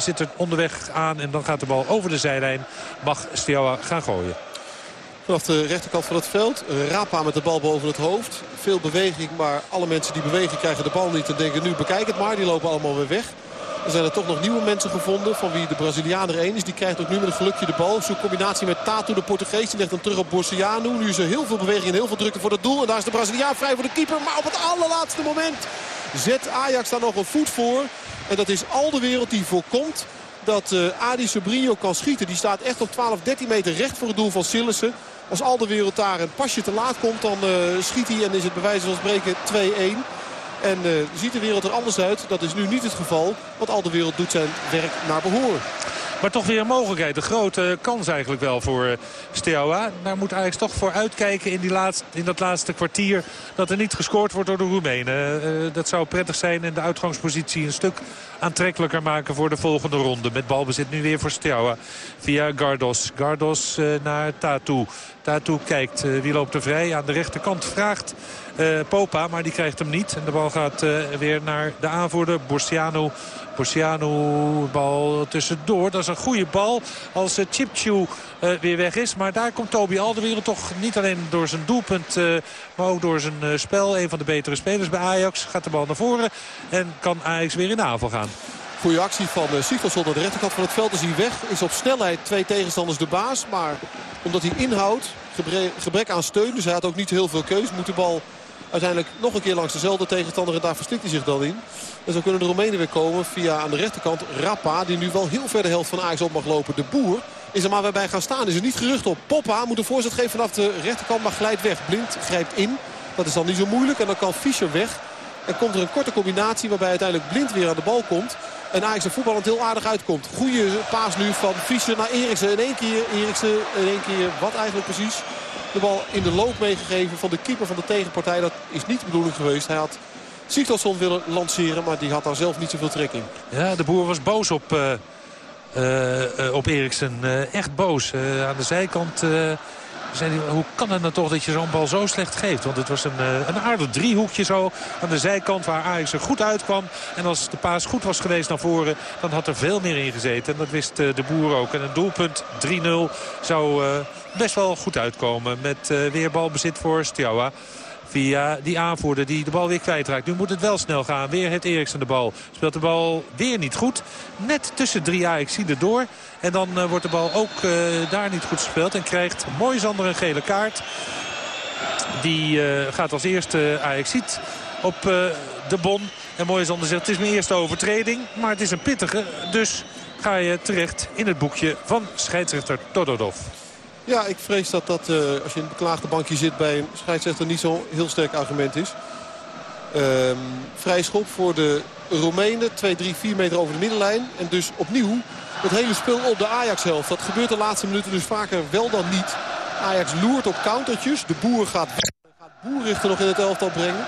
zit er onderweg aan en dan gaat de bal over de zijlijn. Mag Steaua gaan gooien. Vanaf de rechterkant van het veld. Rapa met de bal boven het hoofd. Veel beweging, maar alle mensen die bewegen krijgen de bal niet. En denken nu bekijk het maar. Die lopen allemaal weer weg. Er zijn er toch nog nieuwe mensen gevonden. Van wie de Braziliaan er één is. Die krijgt ook nu met een gelukje de bal. Zo'n combinatie met Tatu, de Portugees. Die legt hem terug op Borsiano. Nu is er heel veel beweging en heel veel drukte voor dat doel. En daar is de Braziliaan vrij voor de keeper. Maar op het allerlaatste moment zet Ajax daar nog een voet voor. En dat is al de wereld die voorkomt dat uh, Adi Sobrinho kan schieten. Die staat echt op 12, 13 meter recht voor het doel van Sillissen. Als al de wereld daar een pasje te laat komt, dan uh, schiet hij en is het bij wijze van spreken 2-1. En uh, ziet de wereld er anders uit. Dat is nu niet het geval. Want al de wereld doet zijn werk naar behoor. Maar toch weer een mogelijkheid. De grote kans eigenlijk wel voor Steaua. Daar moet Ajax toch voor uitkijken in, die laatste, in dat laatste kwartier. Dat er niet gescoord wordt door de Roemenen. Uh, dat zou prettig zijn en de uitgangspositie een stuk aantrekkelijker maken voor de volgende ronde. Met balbezit nu weer voor Steaua. Via Gardos. Gardos naar Tatu. Tatu kijkt. wie loopt er vrij? Aan de rechterkant vraagt Popa, maar die krijgt hem niet. En de bal gaat weer naar de aanvoerder, Borsiano. Borsiano, bal tussendoor. Dat is een goede bal als uh, Chipchew weer weg is. Maar daar komt Toby Alderwereld toch niet alleen door zijn doelpunt... maar ook door zijn spel. Een van de betere spelers bij Ajax. Gaat de bal naar voren en kan Ajax weer in de aanval gaan. Goede actie van Sigtorsson aan de rechterkant van het veld is hij weg. Is op snelheid twee tegenstanders de baas. Maar omdat hij inhoudt, gebrek aan steun. Dus hij had ook niet heel veel keus. Moet de bal Uiteindelijk nog een keer langs dezelfde tegenstander en daar verstikt hij zich dan in. En zo kunnen de Roemenen weer komen via aan de rechterkant Rappa. Die nu wel heel ver de helft van Ajax op mag lopen. De Boer is er maar weer bij gaan staan. Is er niet gerucht op. Poppa moet een voorzet geven vanaf de rechterkant maar glijdt weg. Blind grijpt in. Dat is dan niet zo moeilijk. En dan kan Fischer weg. En komt er een korte combinatie waarbij uiteindelijk Blind weer aan de bal komt. En Ajax er voetballend heel aardig uitkomt. Goede paas nu van Fischer naar Eriksen. In één keer Eriksen, in één keer wat eigenlijk precies de bal in de loop meegegeven van de keeper van de tegenpartij. Dat is niet de bedoeling geweest. Hij had Sigtorsson willen lanceren, maar die had daar zelf niet zoveel trek in. Ja, de boer was boos op, uh, uh, op Eriksen. Echt boos. aan de zijkant zei hij, hoe kan het nou toch dat je zo'n bal zo slecht geeft? Want het was een, een aardig driehoekje zo aan de zijkant waar Ajax er goed uitkwam. En als de paas goed was geweest naar voren, dan had er veel meer in gezeten. En dat wist de boer ook. En een doelpunt 3-0 zou best wel goed uitkomen. Met weer balbezit voor Stjawa via die aanvoerder die de bal weer kwijtraakt. Nu moet het wel snel gaan. Weer het Eriksen de bal. Speelt de bal weer niet goed. Net tussen drie Ajax erdoor. En dan uh, wordt de bal ook uh, daar niet goed gespeeld. En krijgt Moisander een gele kaart. Die gaat als eerste Ajax op de bon. En Moisander zegt het is mijn eerste overtreding. Maar het is een pittige. Dus ga je terecht in het boekje van scheidsrechter Tododov. Ja, ik vrees dat dat uh, als je in het beklaagde bankje zit bij een scheidsrechter niet zo'n heel sterk argument is. Um, vrij schop voor de Roemenen. 2, 3, 4 meter over de middenlijn. En dus opnieuw het hele spel op de Ajax-helft. Dat gebeurt de laatste minuten dus vaker wel dan niet. Ajax loert op countertjes. De boer gaat, gaat boerrichter nog in het elftal brengen.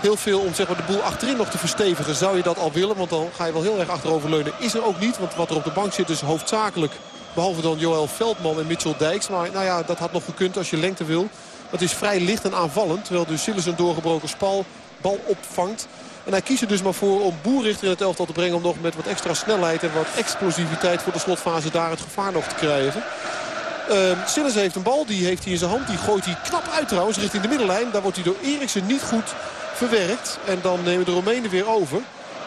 Heel veel om zeg maar, de boel achterin nog te verstevigen. Zou je dat al willen? Want dan ga je wel heel erg achteroverleunen. Is er ook niet. Want wat er op de bank zit is hoofdzakelijk Behalve dan Joël Veldman en Mitchell Dijks. Maar nou ja, dat had nog gekund als je lengte wil. Het is vrij licht en aanvallend. Terwijl dus Sillis een doorgebroken spal bal opvangt. En hij kiest er dus maar voor om Boerrichter in het elftal te brengen... om nog met wat extra snelheid en wat explosiviteit voor de slotfase daar het gevaar nog te krijgen. Uh, heeft een bal, die heeft hij in zijn hand. Die gooit hij knap uit trouwens richting de middenlijn. Daar wordt hij door Eriksen niet goed verwerkt. En dan nemen de Romeinen weer over.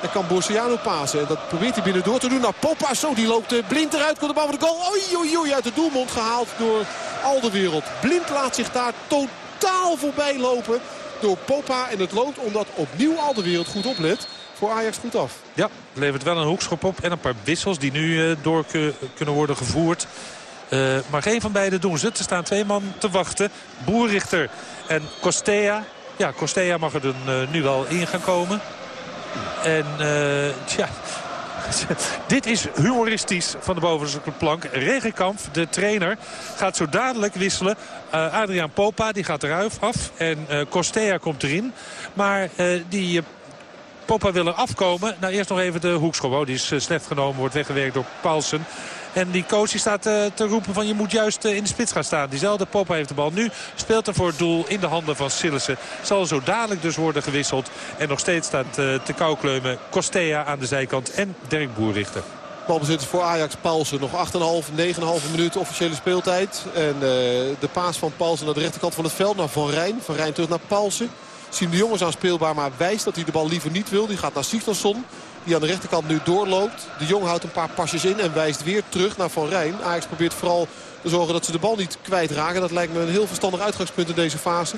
En kan Borsiano pasen. En dat probeert hij binnen door te doen. Nou, Popa, zo, die loopt eh, blind eruit. Komt de bal voor de goal. Oei, oei, oei, uit de doelmond gehaald door Alderwereld. Blind laat zich daar totaal voorbij lopen door Popa. En het loont omdat opnieuw Alderwereld goed oplet. Voor Ajax goed af. Ja, levert wel een hoekschop op. En een paar wissels die nu uh, door kunnen worden gevoerd. Uh, maar geen van beiden doen ze. Er staan twee man te wachten. Boerrichter en Costea. Ja, Costea mag er dan, nu wel in gaan komen. En uh, tja, dit is humoristisch van de bovenste plank. Regenkamp, de trainer, gaat zo dadelijk wisselen. Uh, Adriaan Popa, die gaat eruit af. En uh, Costea komt erin. Maar die Popa wil er afkomen. Nou, eerst nog even de hoekschop. Oh, die is slecht genomen, wordt weggewerkt door Paulsen. En die coach staat uh, te roepen van je moet juist uh, in de spits gaan staan. Diezelfde Poppa heeft de bal nu. Speelt er voor het doel in de handen van Sillissen. Zal zo dadelijk dus worden gewisseld. En nog steeds staat uh, te koukleumen Costea aan de zijkant en Dirk Boerrichter. Balbezit voor Ajax Paulsen. Nog 8,5, 9,5 minuten officiële speeltijd. En de paas van Paulsen naar de rechterkant van het veld. Naar Van Rijn. Van Rijn terug naar Paulsen. Zien de jongens aanspeelbaar, maar wijst dat hij de bal liever niet wil. Die gaat naar Sigtorsson. Die aan de rechterkant nu doorloopt. De Jong houdt een paar pasjes in en wijst weer terug naar Van Rijn. Ajax probeert vooral te zorgen dat ze de bal niet kwijtraken. Dat lijkt me een heel verstandig uitgangspunt in deze fase.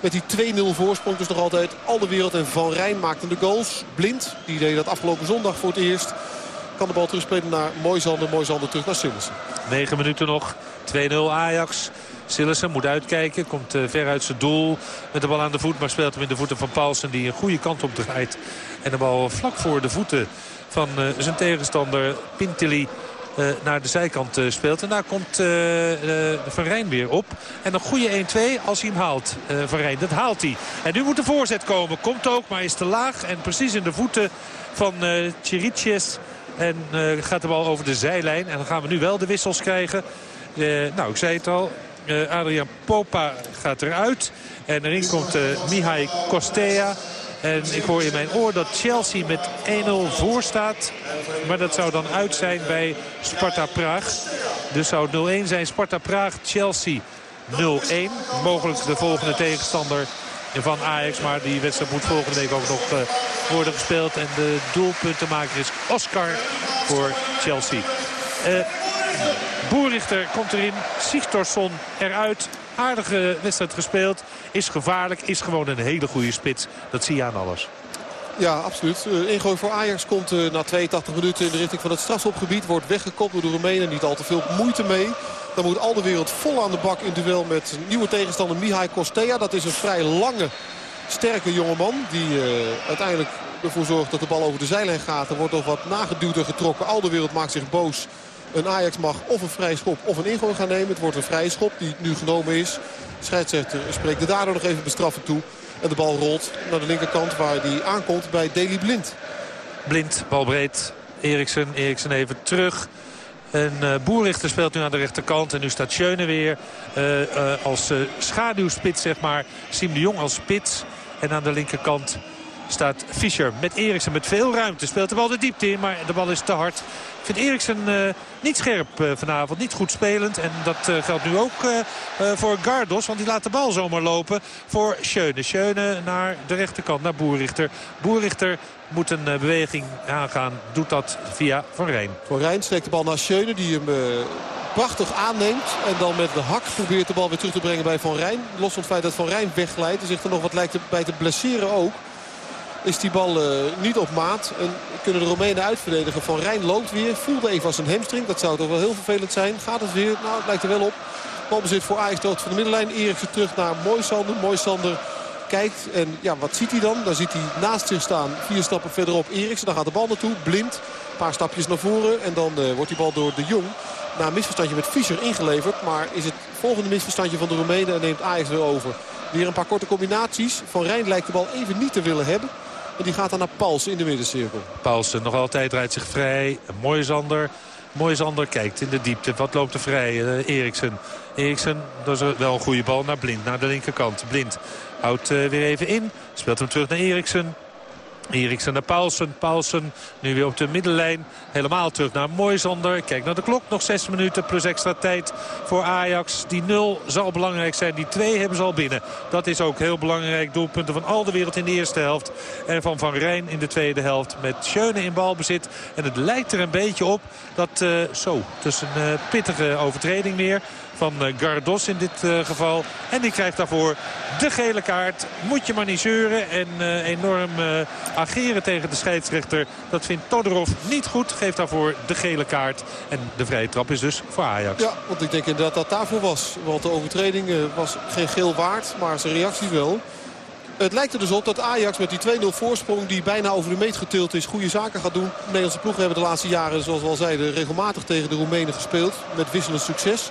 Met die 2-0 voorsprong dus nog altijd al de wereld. En Van Rijn maakte de goals. Blind, die deed dat afgelopen zondag voor het eerst. Kan de bal terugspelen naar Moisander. Moisander terug naar Sillissen. 9 minuten nog. 2-0 Ajax. Sillissen moet uitkijken. Komt uh, ver uit zijn doel met de bal aan de voet. Maar speelt hem in de voeten van Paulsen die een goede kant op draait. En de bal vlak voor de voeten van uh, zijn tegenstander Pintili uh, naar de zijkant speelt. En daar komt uh, Van Rijn weer op. En een goede 1-2 als hij hem haalt. Van Rijn, dat haalt hij. En nu moet de voorzet komen. Komt ook, maar is te laag. En precies in de voeten van uh, Chiriches. En gaat de bal over de zijlijn. En dan gaan we nu wel de wissels krijgen. nou, ik zei het al. Adrian Popa gaat eruit. En erin komt Mihai Kostea. En ik hoor in mijn oor dat Chelsea met 1-0 voor staat. Maar dat zou dan uit zijn bij Sparta Praag. Dus zou het 0-1 zijn Sparta Praag, Chelsea 0-1. Mogelijk de volgende tegenstander van Ajax. Maar die wedstrijd moet volgende week ook nog uh, worden gespeeld. En de doelpuntenmaker is Oscar voor Chelsea. Boerrichter komt erin. Sigtorsson eruit aardige wedstrijd gespeeld. Is gevaarlijk, is gewoon een hele goede spits. Dat zie je aan alles. Ja, absoluut. Uh, ingooi voor Ajax komt uh, na 82 minuten in de richting van het strafschopgebied. Wordt weggekopt door de Roemenen. Niet al te veel moeite mee. Dan moet al de wereld vol aan de bak in duel met nieuwe tegenstander Mihai Kostea. Dat is een vrij lange, sterke jongeman. Die uh, uiteindelijk ervoor zorgt dat de bal over de zijlijn gaat. Er wordt nog wat nageduwd en getrokken. Al de wereld maakt zich boos. Een Ajax mag of een vrije schop of een ingooi gaan nemen. Het wordt een vrije schop die nu genomen is. De scheidsrechter spreekt de daardoor nog even bestraffen toe. En de bal rolt naar de linkerkant waar die aankomt bij Deli Blind. Blind, bal breed. Eriksen, Eriksen even terug. En uh, Boerichter speelt nu aan de rechterkant. En nu staat Schöne weer uh, uh, als schaduwspits, zeg maar. Siem de Jong als spits. En aan de linkerkant staat Fischer met Eriksen met veel ruimte. Speelt de bal de diepte in, maar de bal is te hard. Ik vind Eriksen uh, niet scherp uh, vanavond, niet goed spelend. En dat uh, geldt nu ook voor Gardos, want die laat de bal zomaar lopen voor Schöne. Schöne naar de rechterkant, naar Boerichter. Boerichter moet een beweging aangaan, doet dat via Van Rijn. Van Rijn steekt de bal naar Schöne, die hem prachtig aanneemt. En dan met de hak probeert de bal weer terug te brengen bij Van Rijn. Los van het feit dat Van Rijn wegglijdt en zich er nog wat lijkt bij te blesseren ook is die bal uh, niet op maat. En kunnen de Romeinen uitverdedigen. Van Rijn loopt weer. Voelde even als een hamstring. Dat zou toch wel heel vervelend zijn. Gaat het weer? Nou, het lijkt er wel op. Balbezit voor Ajax van de middenlijn. Eriksen terug naar Moisander. Moisander kijkt. En ja, wat ziet hij dan? Dan ziet hij naast zich staan. Vier stappen verderop Eriksen. Dan gaat de bal naartoe. Blind. Een paar stapjes naar voren. En dan uh, wordt die bal door de Jong. Na een misverstandje met Fischer ingeleverd. Maar is het volgende misverstandje van de Romeinen. En neemt Ajax weer over. Weer een paar korte combinaties. Van Rijn lijkt de bal even niet te willen hebben. Die gaat dan naar Paulsen in de middencirkel. Paulsen nog altijd rijdt zich vrij. Mooi Zander. Mooi Zander kijkt in de diepte. Wat loopt er vrij? Uh, Eriksen. Dat is wel een goede bal naar Blind. Naar de linkerkant. Blind houdt uh, weer even in. Speelt hem terug naar Eriksen. Eriksen naar Paulsen. Paulsen nu weer op de middenlijn. Helemaal terug naar Moisander. Kijk naar de klok. Nog zes minuten plus extra tijd voor Ajax. Die 0 zal belangrijk zijn. Die 2 hebben ze al binnen. Dat is ook heel belangrijk. Doelpunten van al de wereld in de eerste helft. En van Van Rijn in de tweede helft. Met Schöne in balbezit. En het lijkt er een beetje op dat uh, zo. Dus een uh, pittige overtreding meer van eh, Gardos in dit geval. En die krijgt daarvoor de gele kaart. Moet je maar niet en enorm ageren tegen de scheidsrechter. Dat vindt Todorov niet goed. Geeft daarvoor de gele kaart. En de vrije trap is dus voor Ajax. Ja, want ik denk inderdaad dat daarvoor was. Want de overtreding was geen geel waard, maar zijn reactie wel. Het lijkt er dus op dat Ajax met die 2-0 voorsprong die bijna over de meet getild is... goede zaken gaat doen. De Nederlandse ploegen hebben de laatste jaren, zoals we al zeiden... regelmatig tegen de Roemenen gespeeld. Met wisselend succes.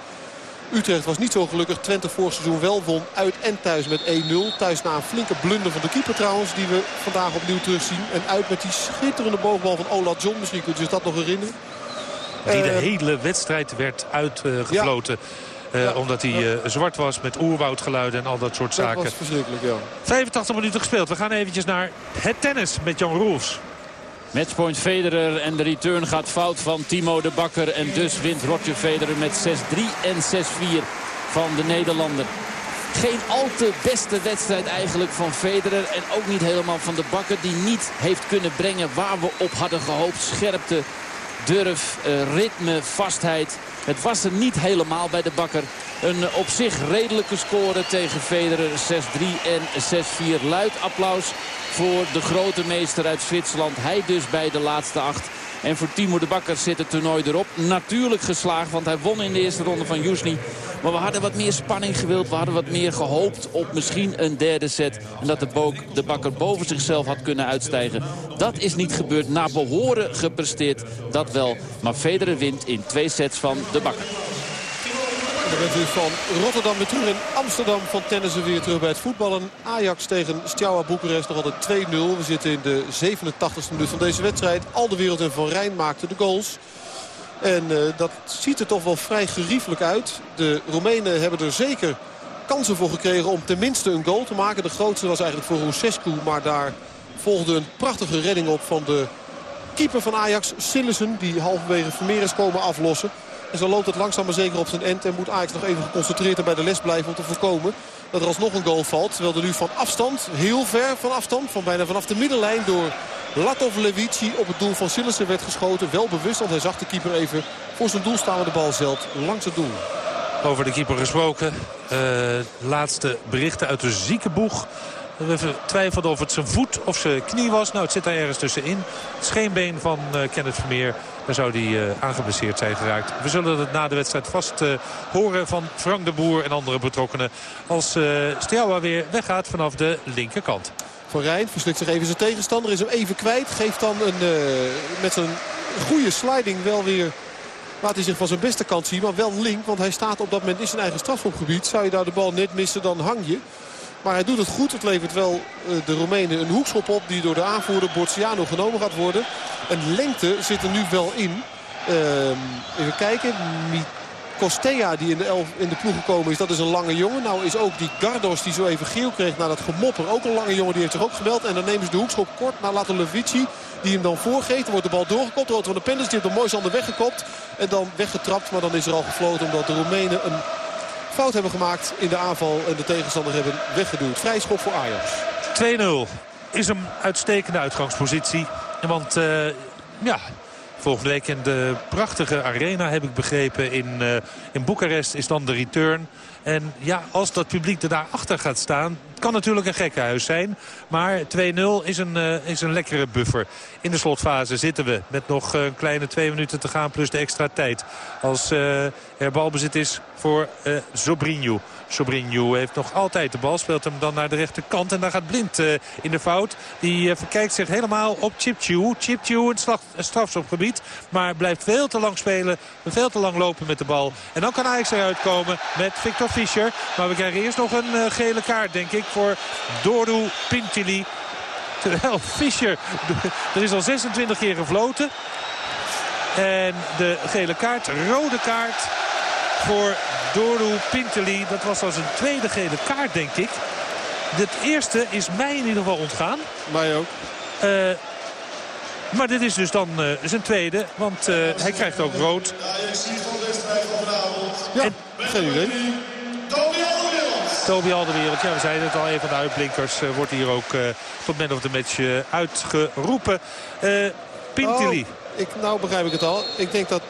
Utrecht was niet zo gelukkig. Twente vorig seizoen wel won uit en thuis met 1-0. Thuis na een flinke blunder van de keeper trouwens. Die we vandaag opnieuw terugzien. En uit met die schitterende bovenbal van Ola John. Misschien kunt u zich dat nog herinneren. Die de hele wedstrijd werd uitgefloten. Ja. Uh, omdat hij uh, zwart was met oerwoudgeluiden en al dat soort zaken. Dat was verschrikkelijk, ja. 85 minuten gespeeld. We gaan eventjes naar het tennis met Jan Roels. Matchpoint Federer en de return gaat fout van Timo de Bakker. En dus wint Roger Federer met 6-3 en 6-4 van de Nederlander. Geen al te beste wedstrijd eigenlijk van Federer. En ook niet helemaal van de Bakker die niet heeft kunnen brengen waar we op hadden gehoopt. Scherpte, durf, uh, ritme, vastheid. Het was er niet helemaal bij de Bakker. Een op zich redelijke score tegen Federer. 6-3 en 6-4. Luid applaus voor de grote meester uit Zwitserland. Hij dus bij de laatste acht. En voor Timo de Bakker zit het toernooi erop. Natuurlijk geslaagd, want hij won in de eerste ronde van Jusni. Maar we hadden wat meer spanning gewild. We hadden wat meer gehoopt op misschien een derde set. En dat de, de Bakker boven zichzelf had kunnen uitstijgen. Dat is niet gebeurd. Na behoren gepresteerd, dat wel. Maar Federer wint in twee sets van de Bakker. Dan bent u van Rotterdam weer terug in Amsterdam van tennissen weer terug bij het voetballen. Ajax tegen Steaua Boekarest nog altijd 2-0. We zitten in de 87e minuut van deze wedstrijd. Al de wereld en Van Rijn maakten de goals. En uh, dat ziet er toch wel vrij geriefelijk uit. De Roemenen hebben er zeker kansen voor gekregen om tenminste een goal te maken. De grootste was eigenlijk voor Rousescu. Maar daar volgde een prachtige redding op van de keeper van Ajax, Sillessen. Die halverwege Vermeer is komen aflossen. En zo loopt het langzaam maar zeker op zijn end. En moet Ajax nog even geconcentreerd en bij de les blijven om te voorkomen dat er alsnog een goal valt. Terwijl er nu van afstand, heel ver van afstand, van bijna vanaf de middenlijn door Latov Levici op het doel van Sillissen werd geschoten. Wel bewust, want hij zag de keeper even voor zijn doel staan de bal zelf langs het doel. Over de keeper gesproken. Uh, laatste berichten uit de ziekenboeg. We twijfelden of het zijn voet of zijn knie was. Nou, het zit daar ergens tussenin. Scheenbeen van uh, Kenneth Vermeer. Daar zou hij uh, aangeblesseerd zijn geraakt. We zullen het na de wedstrijd vast uh, horen van Frank de Boer en andere betrokkenen. Als uh, weer weggaat vanaf de linkerkant. Van Rijn verslikt zich even zijn tegenstander. Is hem even kwijt. Geeft dan een, met zijn goede sliding wel weer... Laat hij zich van zijn beste kant zien, maar wel link. Want hij staat op dat moment in zijn eigen strafschopgebied. Zou je daar de bal net missen, dan hang je. Maar hij doet het goed. Het levert wel de Roemenen een hoekschop op die door de aanvoerder Borciano genomen gaat worden. Een lengte zit er nu wel in. Ehm, even kijken. Costea die in de, elf, in de ploeg gekomen is, dat is een lange jongen. Nou is ook die Gardos die zo even geel kreeg na dat gemopper ook een lange jongen. Die heeft zich ook gemeld. En dan nemen ze de hoekschop kort naar Lato Levici. Die hem dan voorgeeft. Dan wordt de bal doorgekopt. Rood van de Penders. Die heeft hem mooi de weggekopt. En dan weggetrapt. Maar dan is er al gefloten omdat de Roemenen een fout hebben gemaakt in de aanval. En de tegenstander hebben weggeduwd. Vrij schop voor Ajax. 2-0 is een uitstekende uitgangspositie. Want uh, ja, Volgende week in de prachtige arena, heb ik begrepen, in, uh, in Boekarest is dan de return. En ja, als dat publiek er daarachter gaat staan... Kan natuurlijk een gekkenhuis zijn. Maar 2-0 is, een, uh, is een lekkere buffer. In de slotfase zitten we met nog een kleine twee minuten te gaan... plus de extra tijd. Als er balbezit is voor uh, Zobrinho. Sobrinho heeft nog altijd de bal. Speelt hem dan naar de rechterkant. En daar gaat Blind uh, in de fout. Die uh, verkijkt zich helemaal op Chipchew. Chipchew in het strafschopgebied. Maar blijft veel te lang spelen. Veel te lang lopen met de bal. En dan kan Ajax eruit komen met Victor Fischer. Maar we krijgen eerst nog een uh, gele kaart denk ik voor Doru Pintili. Terwijl Fischer, er is al 26 keer gefloten. En de gele kaart, rode kaart voor Doru Pinteli. Dat was als een tweede gele kaart, denk ik. Het eerste is mij in ieder geval ontgaan. Mij ook. Uh, maar dit is dus dan uh, zijn tweede, want uh, hij krijgt ook rood. Ja, en, geen idee. Toby Alderwereld, ja we zeiden het al, een van de uitblinkers uh, wordt hier ook tot man of the match uitgeroepen. Pintili. Oh, ik, nou begrijp ik het al. Ik denk dat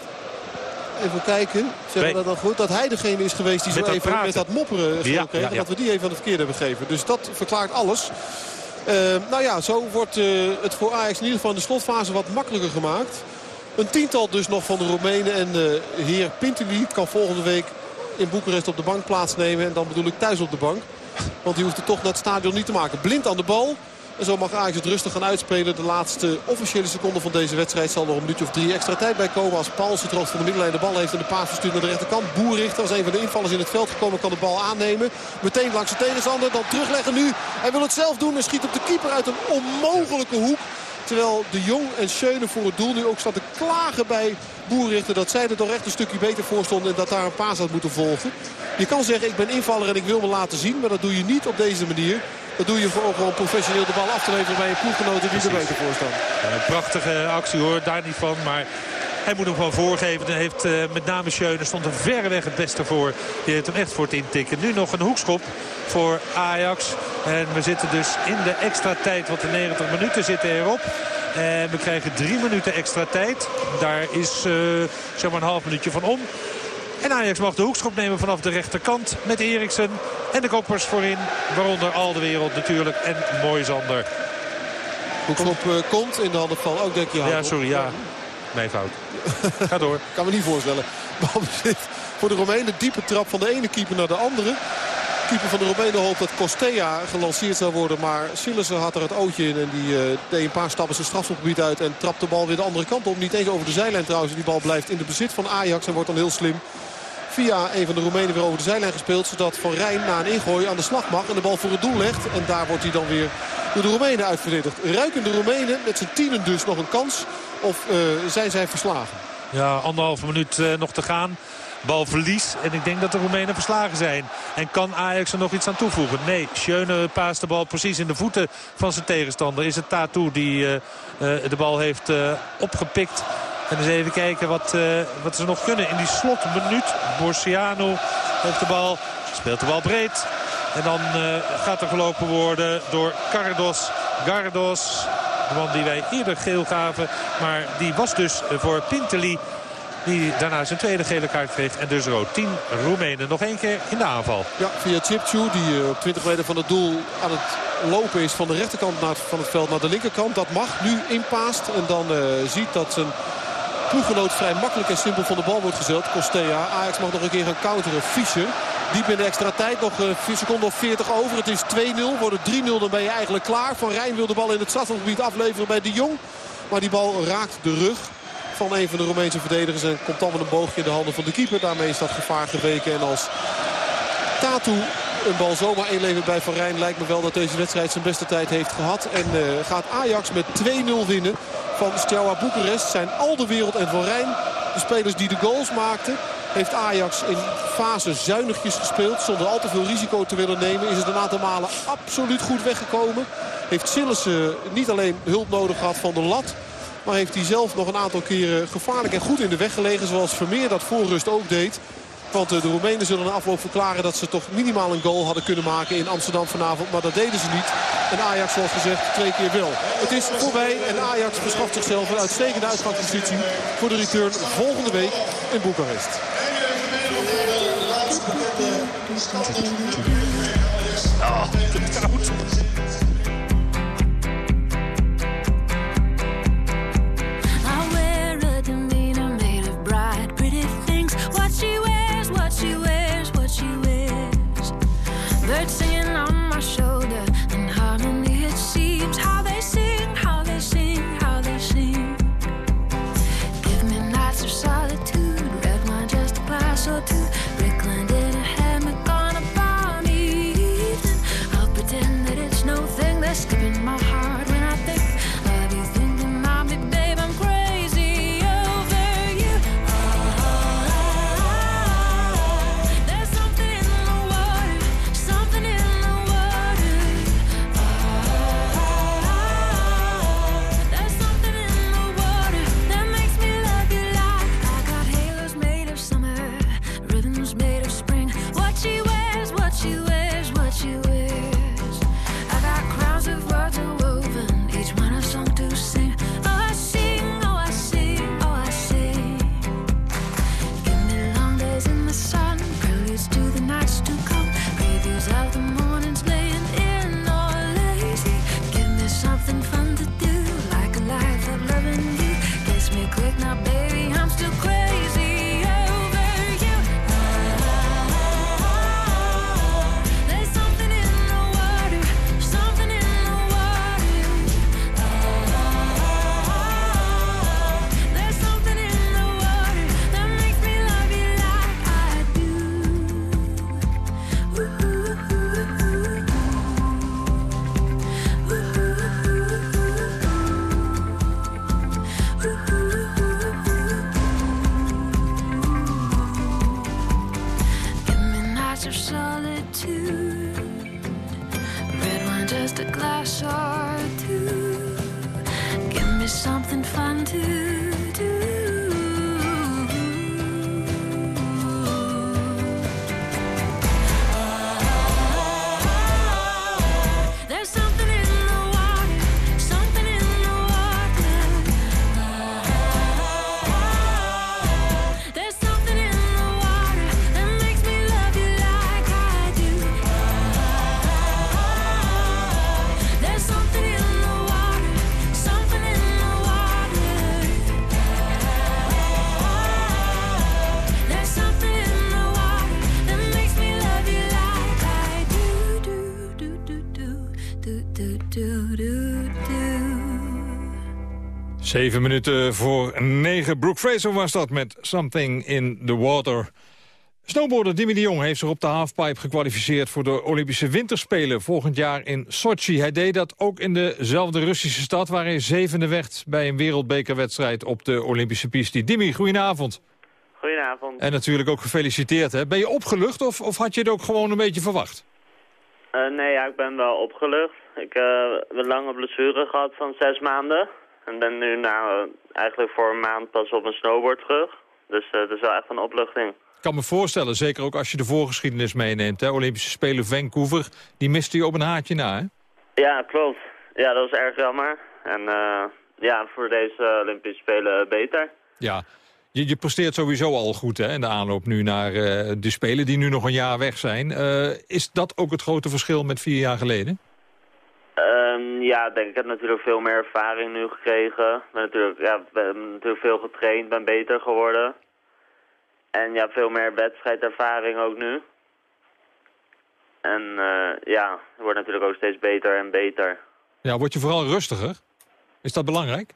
Even kijken. Zeggen we dat dan goed? Dat hij degene is geweest die zo even praten. met dat mopperen ja, kreeg. Ja, ja. Dat we die even aan de verkeerde hebben gegeven. Dus dat verklaart alles. Uh, nou ja, zo wordt uh, het voor Ajax in ieder geval in de slotfase wat makkelijker gemaakt. Een tiental dus nog van de Roemenen. En uh, heer Pintili kan volgende week in Boekarest op de bank plaatsnemen. En dan bedoel ik thuis op de bank. Want die hoeft het toch naar het stadion niet te maken. Blind aan de bal. En zo mag Ajax het rustig gaan uitspelen. De laatste officiële seconde van deze wedstrijd zal er een minuutje of drie extra tijd bij komen. Als Paulsen het van de middenlijn de bal heeft en de paas verstuurt naar de rechterkant. Boerrichter als een van de invallers in het veld gekomen kan de bal aannemen. Meteen langs de tegenstander. Dan terugleggen nu. Hij wil het zelf doen en schiet op de keeper uit een onmogelijke hoek. Terwijl de Jong en Schöne voor het doel nu ook staat te klagen bij Boerrichter. Dat zij er toch echt een stukje beter voor stonden en dat daar een paas had moeten volgen. Je kan zeggen ik ben invaller en ik wil me laten zien. Maar dat doe je niet op deze manier. Dat doe je voor gewoon professioneel de bal af te leveren bij een ploeggenoten die er beter voor staan. Een prachtige actie hoor, daar niet van. Maar hij moet hem gewoon voorgeven. Dan heeft uh, met name Schöne stond er verreweg het beste voor. Die heeft hem echt voor het intikken. Nu nog een hoekschop voor Ajax. En we zitten dus in de extra tijd. Want de 90 minuten zitten erop. En we krijgen drie minuten extra tijd. Daar is uh, zeg maar een half minuutje van om. En Ajax mag de hoekschop nemen vanaf de rechterkant met Eriksen. En de koppers voorin, waaronder al de wereld natuurlijk. En Moisander. Hoekschop uh, komt in de handen van ook denk je. Ja, sorry, ja. Mijn fout. Ga door. kan me niet voorstellen. Balbezit voor de Romeinen. Diepe trap van de ene keeper naar de andere. De keeper van de Romeinen hoopt dat Costea gelanceerd zou worden. Maar Sillissen had er het ootje in. En die uh, deed een paar stappen zijn strafschopgebied uit. En trapt de bal weer de andere kant op. Niet eens over de zijlijn trouwens. Die bal blijft in de bezit van Ajax. En wordt dan heel slim via een van de Roemenen weer over de zijlijn gespeeld. Zodat Van Rijn na een ingooi aan de slag mag en de bal voor het doel legt. En daar wordt hij dan weer door de Roemenen uitverdedigd. Ruiken de Roemenen met zijn tienen dus nog een kans? Of uh, zijn zij verslagen? Ja, anderhalve minuut uh, nog te gaan. Balverlies. En ik denk dat de Roemenen verslagen zijn. En kan Ajax er nog iets aan toevoegen? Nee, Schöne paast de bal precies in de voeten van zijn tegenstander. Is het Tatu die uh, de bal heeft opgepikt. En eens even kijken wat, uh, wat ze nog kunnen in die slotminuut. Borsiano heeft de bal, speelt de bal breed. En dan uh, gaat er gelopen worden door Cardos. Gardos, de man die wij eerder geel gaven. Maar die was dus voor Pinteli. Die daarna zijn tweede gele kaart kreeg. En dus rood 10 Roemenen nog één keer in de aanval. Ja, via Chipchu die uh, op 20 meter van het doel aan het lopen is van de rechterkant naar, van het veld naar de linkerkant. Dat mag nu inpaast. En dan ziet dat zijn ploeggenoot vrij makkelijk en simpel van de bal wordt gezet. Costea. Ajax mag nog een keer gaan counteren. Fischer. Diep in de extra tijd. Nog 4 eh, seconden of 40 over. Het is 2-0. Wordt het 3-0 dan ben je eigenlijk klaar. Van Rijn wil de bal in het strafgebied afleveren bij de Jong. Maar die bal raakt de rug van een van de Roemeense verdedigers. En komt dan met een boogje in de handen van de keeper. Daarmee is dat gevaar geweken. En als Tatu een bal zomaar inlevert bij Van Rijn. Lijkt me wel dat deze wedstrijd zijn beste tijd heeft gehad. En uh, gaat Ajax met 2-0 winnen van Steaua Boekarest. Zijn al de wereld en Van Rijn de spelers die de goals maakten. Heeft Ajax in fase zuinigjes gespeeld. Zonder al te veel risico te willen nemen. Is het een aantal malen absoluut goed weggekomen. Heeft Sillissen niet alleen hulp nodig gehad van de lat. Maar heeft hij zelf nog een aantal keren gevaarlijk en goed in de weg gelegen. Zoals Vermeer dat voor rust ook deed. Want eh, de Roemenen zullen na afloop verklaren dat ze toch minimaal een goal hadden kunnen maken in Amsterdam vanavond. Maar dat deden ze niet. En Ajax zoals gezegd twee keer wel. Het is voorbij en Ajax verschaft zichzelf een uitstekende uitgangspositie voor de return volgende week in Boekarest. Oh, so too Zeven minuten voor negen. Brooke Fraser was dat met Something in the Water. Snowboarder Dimi de Jong heeft zich op de halfpipe gekwalificeerd... voor de Olympische Winterspelen volgend jaar in Sochi. Hij deed dat ook in dezelfde Russische stad... waar hij zevende werd bij een wereldbekerwedstrijd op de Olympische piste. Dimi, goedenavond. Goedenavond. En natuurlijk ook gefeliciteerd. Hè? Ben je opgelucht of, of had je het ook gewoon een beetje verwacht? Uh, nee, ja, ik ben wel opgelucht. Ik uh, heb een lange blessure gehad van zes maanden. En ben nu nou, eigenlijk voor een maand pas op mijn snowboard terug. Dus uh, dat is wel echt een opluchting. Ik kan me voorstellen, zeker ook als je de voorgeschiedenis meeneemt. Hè? Olympische Spelen Vancouver, die miste je op een haartje na, hè? Ja, klopt. Ja, dat was erg jammer. En uh, ja, voor deze Olympische Spelen beter. Ja, je, je presteert sowieso al goed hè, in de aanloop nu naar uh, de Spelen die nu nog een jaar weg zijn. is dat ook het grote verschil met vier jaar geleden? Um, ja, denk ik. Heb natuurlijk veel meer ervaring nu gekregen. Ben natuurlijk, ja, ben natuurlijk veel getraind, ben beter geworden. En ja, veel meer wedstrijdervaring ook nu. En uh, ja, het wordt natuurlijk ook steeds beter en beter. Ja, word je vooral rustiger? Is dat belangrijk?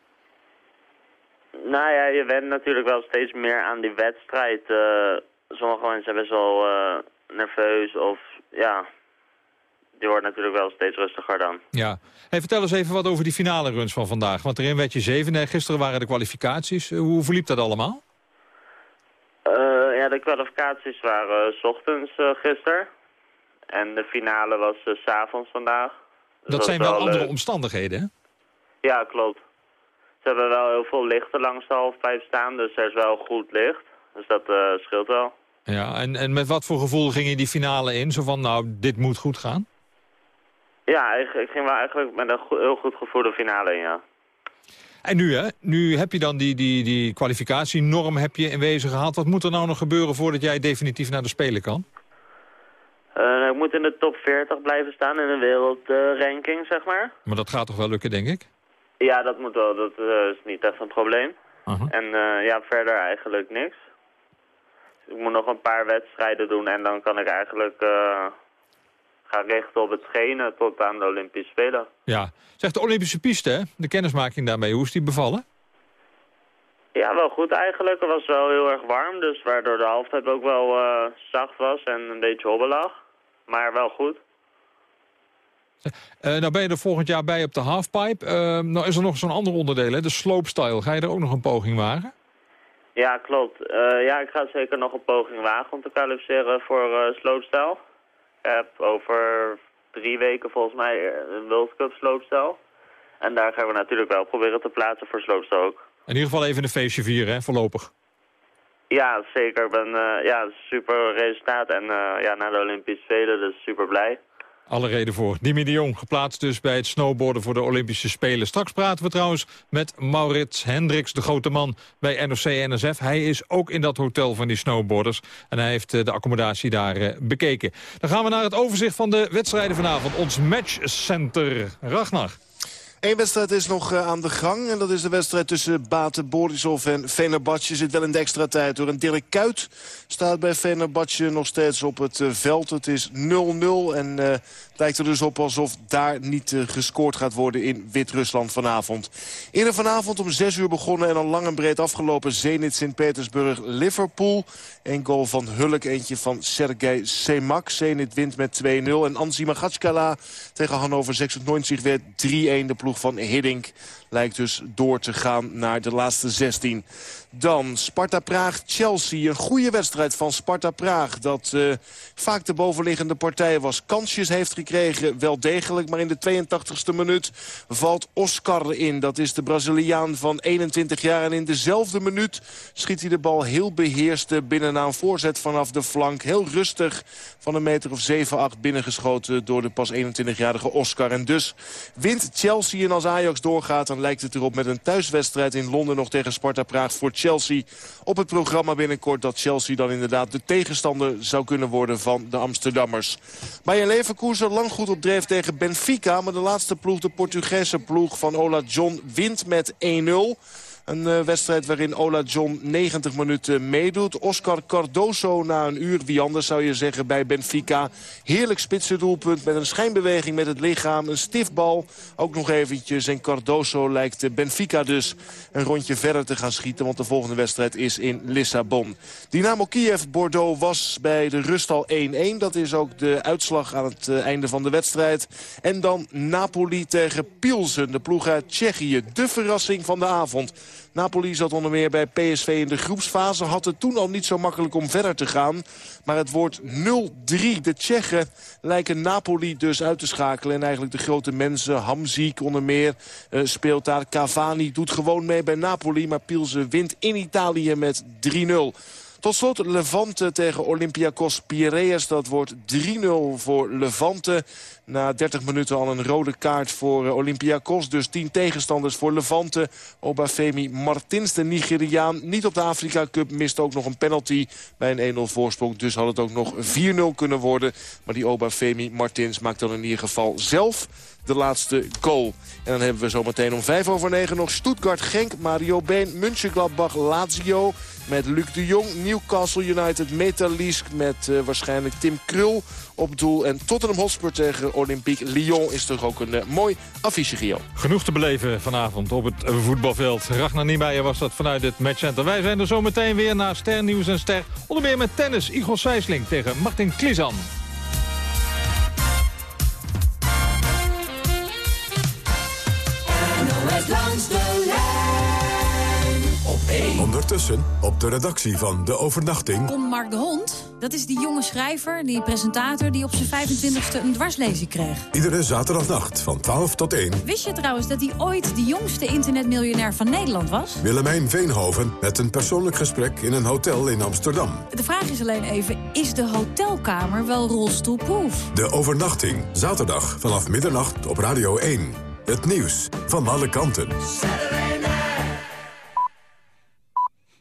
Nou ja, je bent natuurlijk wel steeds meer aan die wedstrijd. Uh, sommige mensen zijn best wel uh, nerveus of ja, die wordt natuurlijk wel steeds rustiger dan. Ja. Hey, vertel eens even wat over die finale runs van vandaag. Want erin werd je zevende. Gisteren waren de kwalificaties. Hoe verliep dat allemaal? ja, de kwalificaties waren s ochtends gisteren. En de finale was s s'avonds vandaag. Dus dat zijn wel, andere omstandigheden, hè? Ja, klopt. Ze hebben wel heel veel lichten langs de halfpijp staan, dus er is wel goed licht. Dus dat scheelt wel. Ja, en, en met wat voor gevoel ging je die finale in? Zo van, nou, dit moet goed gaan? Ja, ik, ik ging wel eigenlijk met een heel goed gevoel de finale in, ja. En nu, hè? Nu heb je dan die, die, die kwalificatienorm heb je in wezen gehaald. Wat moet er nou nog gebeuren voordat jij definitief naar de Spelen kan? Uh, ik moet in de top 40 blijven staan in de wereldranking, zeg maar. Maar dat gaat toch wel lukken, denk ik? Ja, dat moet wel. Dat uh, is niet echt een probleem. En uh, ja, verder eigenlijk niks. Ik moet nog een paar wedstrijden doen en dan kan ik eigenlijk gaan richten op het schenen tot aan de Olympische Spelen. Ja. Zeg, de Olympische piste, de kennismaking daarmee, hoe is die bevallen? Ja, wel goed eigenlijk. Het was wel heel erg warm, dus waardoor de halftijd ook wel uh, zacht was en een beetje hobbelig. Maar wel goed. Uh, nou ben je er volgend jaar bij op de halfpipe. Uh, nou is er nog zo'n ander onderdeel, hè? de slopestyle. Ga je er ook nog een poging wagen? Ja, klopt. ja, ik ga zeker nog een poging wagen om te kwalificeren voor slopestyle heb over drie weken volgens mij een World Cup sloopstel. En daar gaan we natuurlijk wel proberen te plaatsen voor sloopstel ook. In ieder geval even een feestje vieren, hè, voorlopig. Ja, zeker. Ik ben uh, ja, super resultaat en uh, ja, naar de Olympische Spelen, dus super blij. Alle reden voor. Dimi de Jong, geplaatst dus bij het snowboarden voor de Olympische Spelen. Straks praten we trouwens met Maurits Hendricks, de grote man bij NOC-NSF. Hij is ook in dat hotel van die snowboarders. En hij heeft eh, de accommodatie daar eh, bekeken. Dan gaan we naar het overzicht van de wedstrijden vanavond. Ons matchcenter. Ragnar. Eén wedstrijd is nog uh, aan de gang. En dat is de wedstrijd tussen Bate Borisov en Fenerbahce. Zit wel in de extra tijd door. En Dirk Kuyt staat bij Fenerbahce nog steeds op het uh, veld. Het is 0-0 en uh, lijkt er dus op alsof daar niet gescoord gaat worden in Wit-Rusland vanavond. Eerder vanavond om 6 uur begonnen en al lang en breed afgelopen Zenit Sint-Petersburg-Liverpool. Een goal van Hulk, eentje van Sergej Semak. Zenit wint met 2-0 en Anzi Magatskala tegen Hannover 96 werd 3-1 de ploeg van Hiddink lijkt dus door te gaan naar de laatste 16. Dan Sparta Praag-Chelsea. Een goede wedstrijd van Sparta Praag. Dat uh, vaak de bovenliggende partij was. Kansjes heeft gekregen, wel degelijk. Maar in de 82e minuut valt Oscar in. Dat is de Braziliaan van 21 jaar. En in dezelfde minuut schiet hij de bal heel beheerst binnen na een voorzet vanaf de flank. Heel rustig van een meter of 7-8 binnengeschoten door de pas 21-jarige Oscar. En dus wint Chelsea en als Ajax doorgaat... dan lijkt het erop met een thuiswedstrijd in Londen nog tegen Sparta Praag voor Chelsea. Op het programma binnenkort dat Chelsea dan inderdaad de tegenstander zou kunnen worden van de Amsterdammers. Bayern Leverkusen lang goed op dreef tegen Benfica. Maar de laatste ploeg, de Portugese ploeg van Ola John, wint met 1-0. Een uh, wedstrijd waarin Ola John 90 minuten meedoet. Oscar Cardoso na een uur, wie anders zou je zeggen, bij Benfica. Heerlijk spitse doelpunt met een schijnbeweging met het lichaam. Een stiftbal, ook nog eventjes. En Cardoso lijkt Benfica dus een rondje verder te gaan schieten. Want de volgende wedstrijd is in Lissabon. Dynamo Kiev-Bordeaux was bij de rust al 1-1. Dat is ook de uitslag aan het uh, einde van de wedstrijd. En dan Napoli tegen Pilsen, de ploeg uit Tsjechië. De verrassing van de avond. Napoli zat onder meer bij PSV in de groepsfase. Had het toen al niet zo makkelijk om verder te gaan. Maar het wordt 0-3. De Tsjechen lijken Napoli dus uit te schakelen. En eigenlijk de grote mensen, Hamziek onder meer, uh, speelt daar. Cavani doet gewoon mee bij Napoli. Maar Pielze wint in Italië met 3-0. Tot slot Levante tegen Olympiakos Piraeus. Dat wordt 3-0 voor Levante. Na 30 minuten al een rode kaart voor eh, Olympiakos. Dus 10 tegenstanders voor Levante. Obafemi Martins, de Nigeriaan, niet op de Afrika Cup. Mist ook nog een penalty bij een 1-0 voorsprong. Dus had het ook nog 4-0 kunnen worden. Maar die Obafemi Martins maakt dan in ieder geval zelf de laatste goal. En dan hebben we zometeen om 5 over 9 nog Stuttgart, Genk, Mario Been, München-Gladbach, Lazio met Luc de Jong. Newcastle United, Metalisk met uh, waarschijnlijk Tim Krul op doel. En Tottenham Hotspur tegen Olympique Lyon is toch ook een uh, mooi affiche, Gio. Genoeg te beleven vanavond op het voetbalveld. Ragnar Niemeyer was dat vanuit het matchcenter. Wij zijn er zometeen weer naar Ster Nieuws en Ster. Onder meer met tennis, Igor Sijsling tegen Martin Klizan. langs de lijn op 1. Ondertussen op de redactie van De Overnachting... Komt Mark de Hond. Dat is die jonge schrijver, die presentator... die op zijn 25e een dwarslezing kreeg. Iedere zaterdagnacht van 12 tot 1. Wist je trouwens dat hij ooit de jongste internetmiljonair van Nederland was? Willemijn Veenhoven met een persoonlijk gesprek in een hotel in Amsterdam. De vraag is alleen even, is de hotelkamer wel rolstoelproof? De Overnachting, zaterdag vanaf middernacht op Radio 1. Het nieuws van alle kanten.